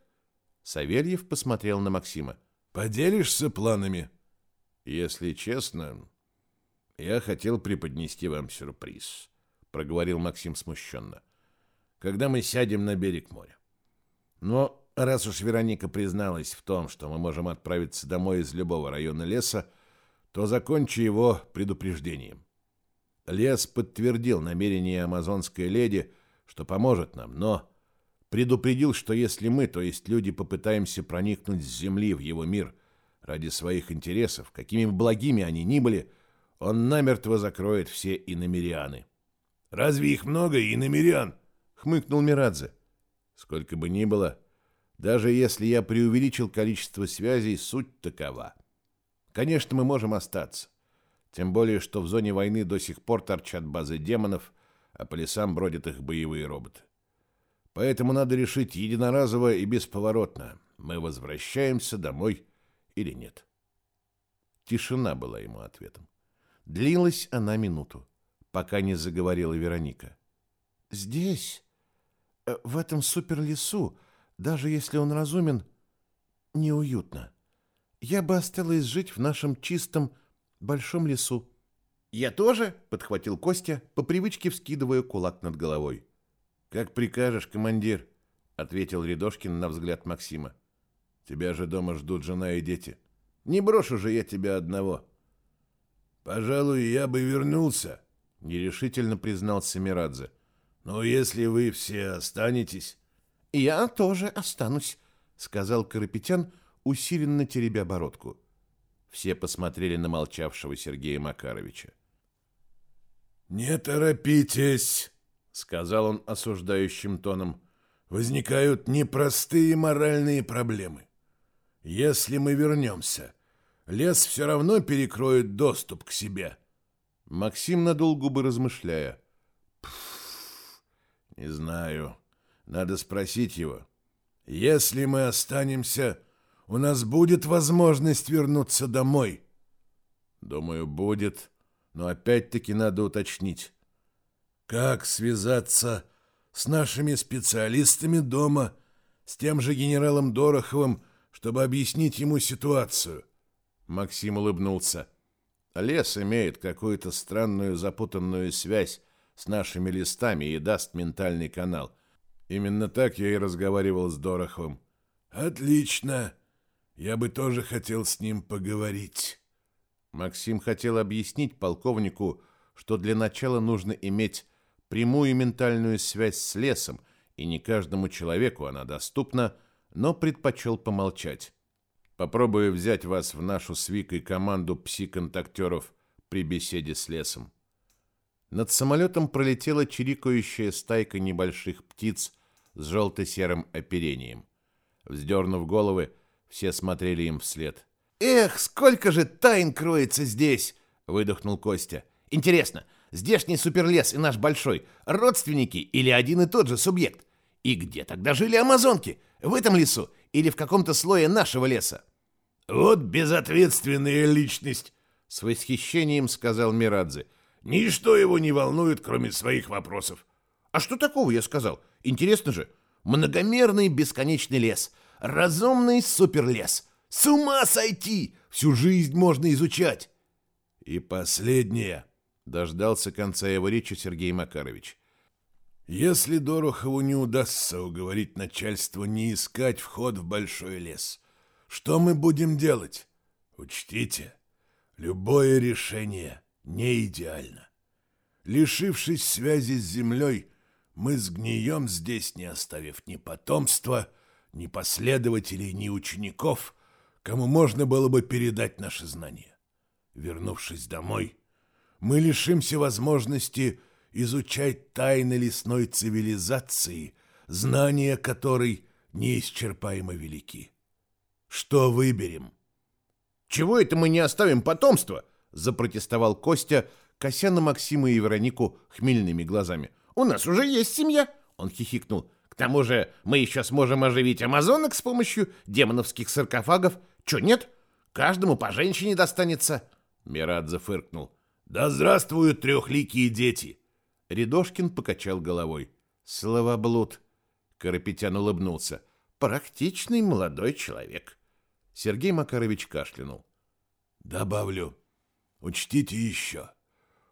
Савельев посмотрел на Максима. «Поделишься планами?» «Если честно, я хотел преподнести вам сюрприз», — проговорил Максим смущенно. «Когда мы сядем на берег моря. Но раз уж Вероника призналась в том, что мы можем отправиться домой из любого района леса, то закончу его предупреждением. Лес подтвердил намерение амазонской леди, что поможет нам, но предупредил, что если мы, то есть люди, попытаемся проникнуть с земли в его мир ради своих интересов, какими благими они ни были, он намертво закроет все иномерианы. «Разве их много, иномериан?» — хмыкнул Мирадзе. «Сколько бы ни было, даже если я преувеличил количество связей, суть такова. Конечно, мы можем остаться. Тем более, что в зоне войны до сих пор торчат базы демонов, а по лесам бродят их боевые роботы. Поэтому надо решить единоразово и бесповоротно, мы возвращаемся домой или нет. Тишина была ему ответом. Длилась она минуту, пока не заговорила Вероника. «Здесь, э, в этом суперлесу, даже если он разумен, неуютно. Я бы осталась жить в нашем чистом большом лесу». «Я тоже?» — подхватил Костя, по привычке вскидывая кулак над головой. «Как прикажешь, командир», — ответил Рядошкин на взгляд Максима. «Тебя же дома ждут жена и дети. Не брошу же я тебя одного». «Пожалуй, я бы вернулся», — нерешительно признался Мирадзе. «Но если вы все останетесь...» «Я тоже останусь», — сказал Карапетян, усиленно теребя бородку. Все посмотрели на молчавшего Сергея Макаровича. «Не торопитесь», — сказал он осуждающим тоном, — возникают непростые моральные проблемы. Если мы вернемся, лес все равно перекроет доступ к себе. Максим надул губы, размышляя. Не знаю. Надо спросить его. Если мы останемся, у нас будет возможность вернуться домой. Думаю, будет, но опять-таки надо уточнить. Как связаться с нашими специалистами дома, с тем же генералом Дороховым, чтобы объяснить ему ситуацию? Максим улыбнулся. Лес имеет какую-то странную запутанную связь с нашими листами и даст ментальный канал. Именно так я и разговаривал с Дороховым. Отлично. Я бы тоже хотел с ним поговорить. Максим хотел объяснить полковнику, что для начала нужно иметь прямую ментальную связь с лесом, и не каждому человеку она доступна, но предпочел помолчать. Попробую взять вас в нашу с Викой команду пси-контактеров при беседе с лесом. Над самолетом пролетела чирикающая стайка небольших птиц с желто-серым оперением. Вздернув головы, все смотрели им вслед. «Эх, сколько же тайн кроется здесь!» — выдохнул Костя. «Интересно, Здешний суперлес и наш большой родственники или один и тот же субъект? И где тогда жили амазонки? В этом лесу или в каком-то слое нашего леса? Вот безответственная личность, с восхищением сказал Мирадзе. Ничто его не волнует, кроме своих вопросов. А что такого, я сказал? Интересно же. Многомерный бесконечный лес. Разумный суперлес. С ума сойти! Всю жизнь можно изучать. И последнее, Дождался конца его речи Сергей Макарович. Если Дорохову не удастся уговорить начальство не искать вход в большой лес, что мы будем делать? Учтите, Любое решение не идеально. Лишившись связи с землей, мы сгнием здесь, не оставив ни потомства, ни последователей, ни учеников, кому можно было бы передать наши знания. Вернувшись домой, мы лишимся возможности изучать тайны лесной цивилизации, знания которой неисчерпаемо велики. Что выберем? Чего это мы не оставим потомство? Запротестовал Костя, кося на Максима и Веронику хмельными глазами. У нас уже есть семья, он хихикнул. К тому же мы еще сможем оживить амазонок с помощью демоновских саркофагов. Че нет? Каждому по женщине достанется. Мирадзе фыркнул. Да здравствуют трехликие дети! Рядошкин покачал головой. Словоблуд. Карапетян улыбнулся. Практичный молодой человек. Сергей Макарович кашлянул. Добавлю. Учтите еще.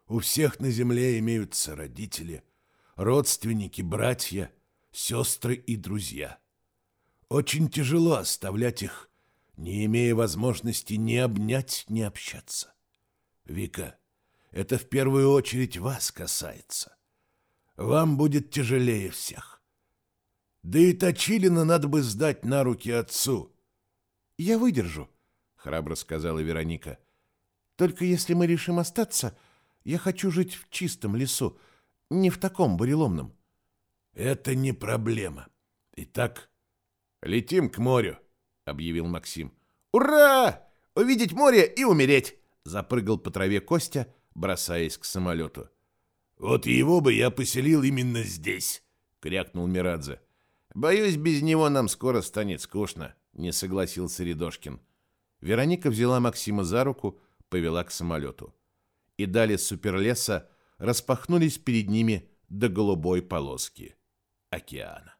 У всех на земле имеются родители, родственники, братья, сестры и друзья. Очень тяжело оставлять их, не имея возможности ни обнять, ни общаться. Вика, это в первую очередь вас касается. Вам будет тяжелее всех. Да и Точилина надо бы сдать на руки отцу. Я выдержу, храбро сказала Вероника. Только если мы решим остаться, я хочу жить в чистом лесу, не в таком буреломном. Это не проблема. Итак, летим к морю, объявил Максим. Ура! Увидеть море и умереть! Запрыгал по траве Костя, бросаясь к самолету. Вот его бы я поселил именно здесь, крякнул Мирадзе. Боюсь, без него нам скоро станет скучно, не согласился Рядошкин. Вероника взяла Максима за руку, повела к самолету. И дали суперлеса распахнулись перед ними до голубой полоски океана.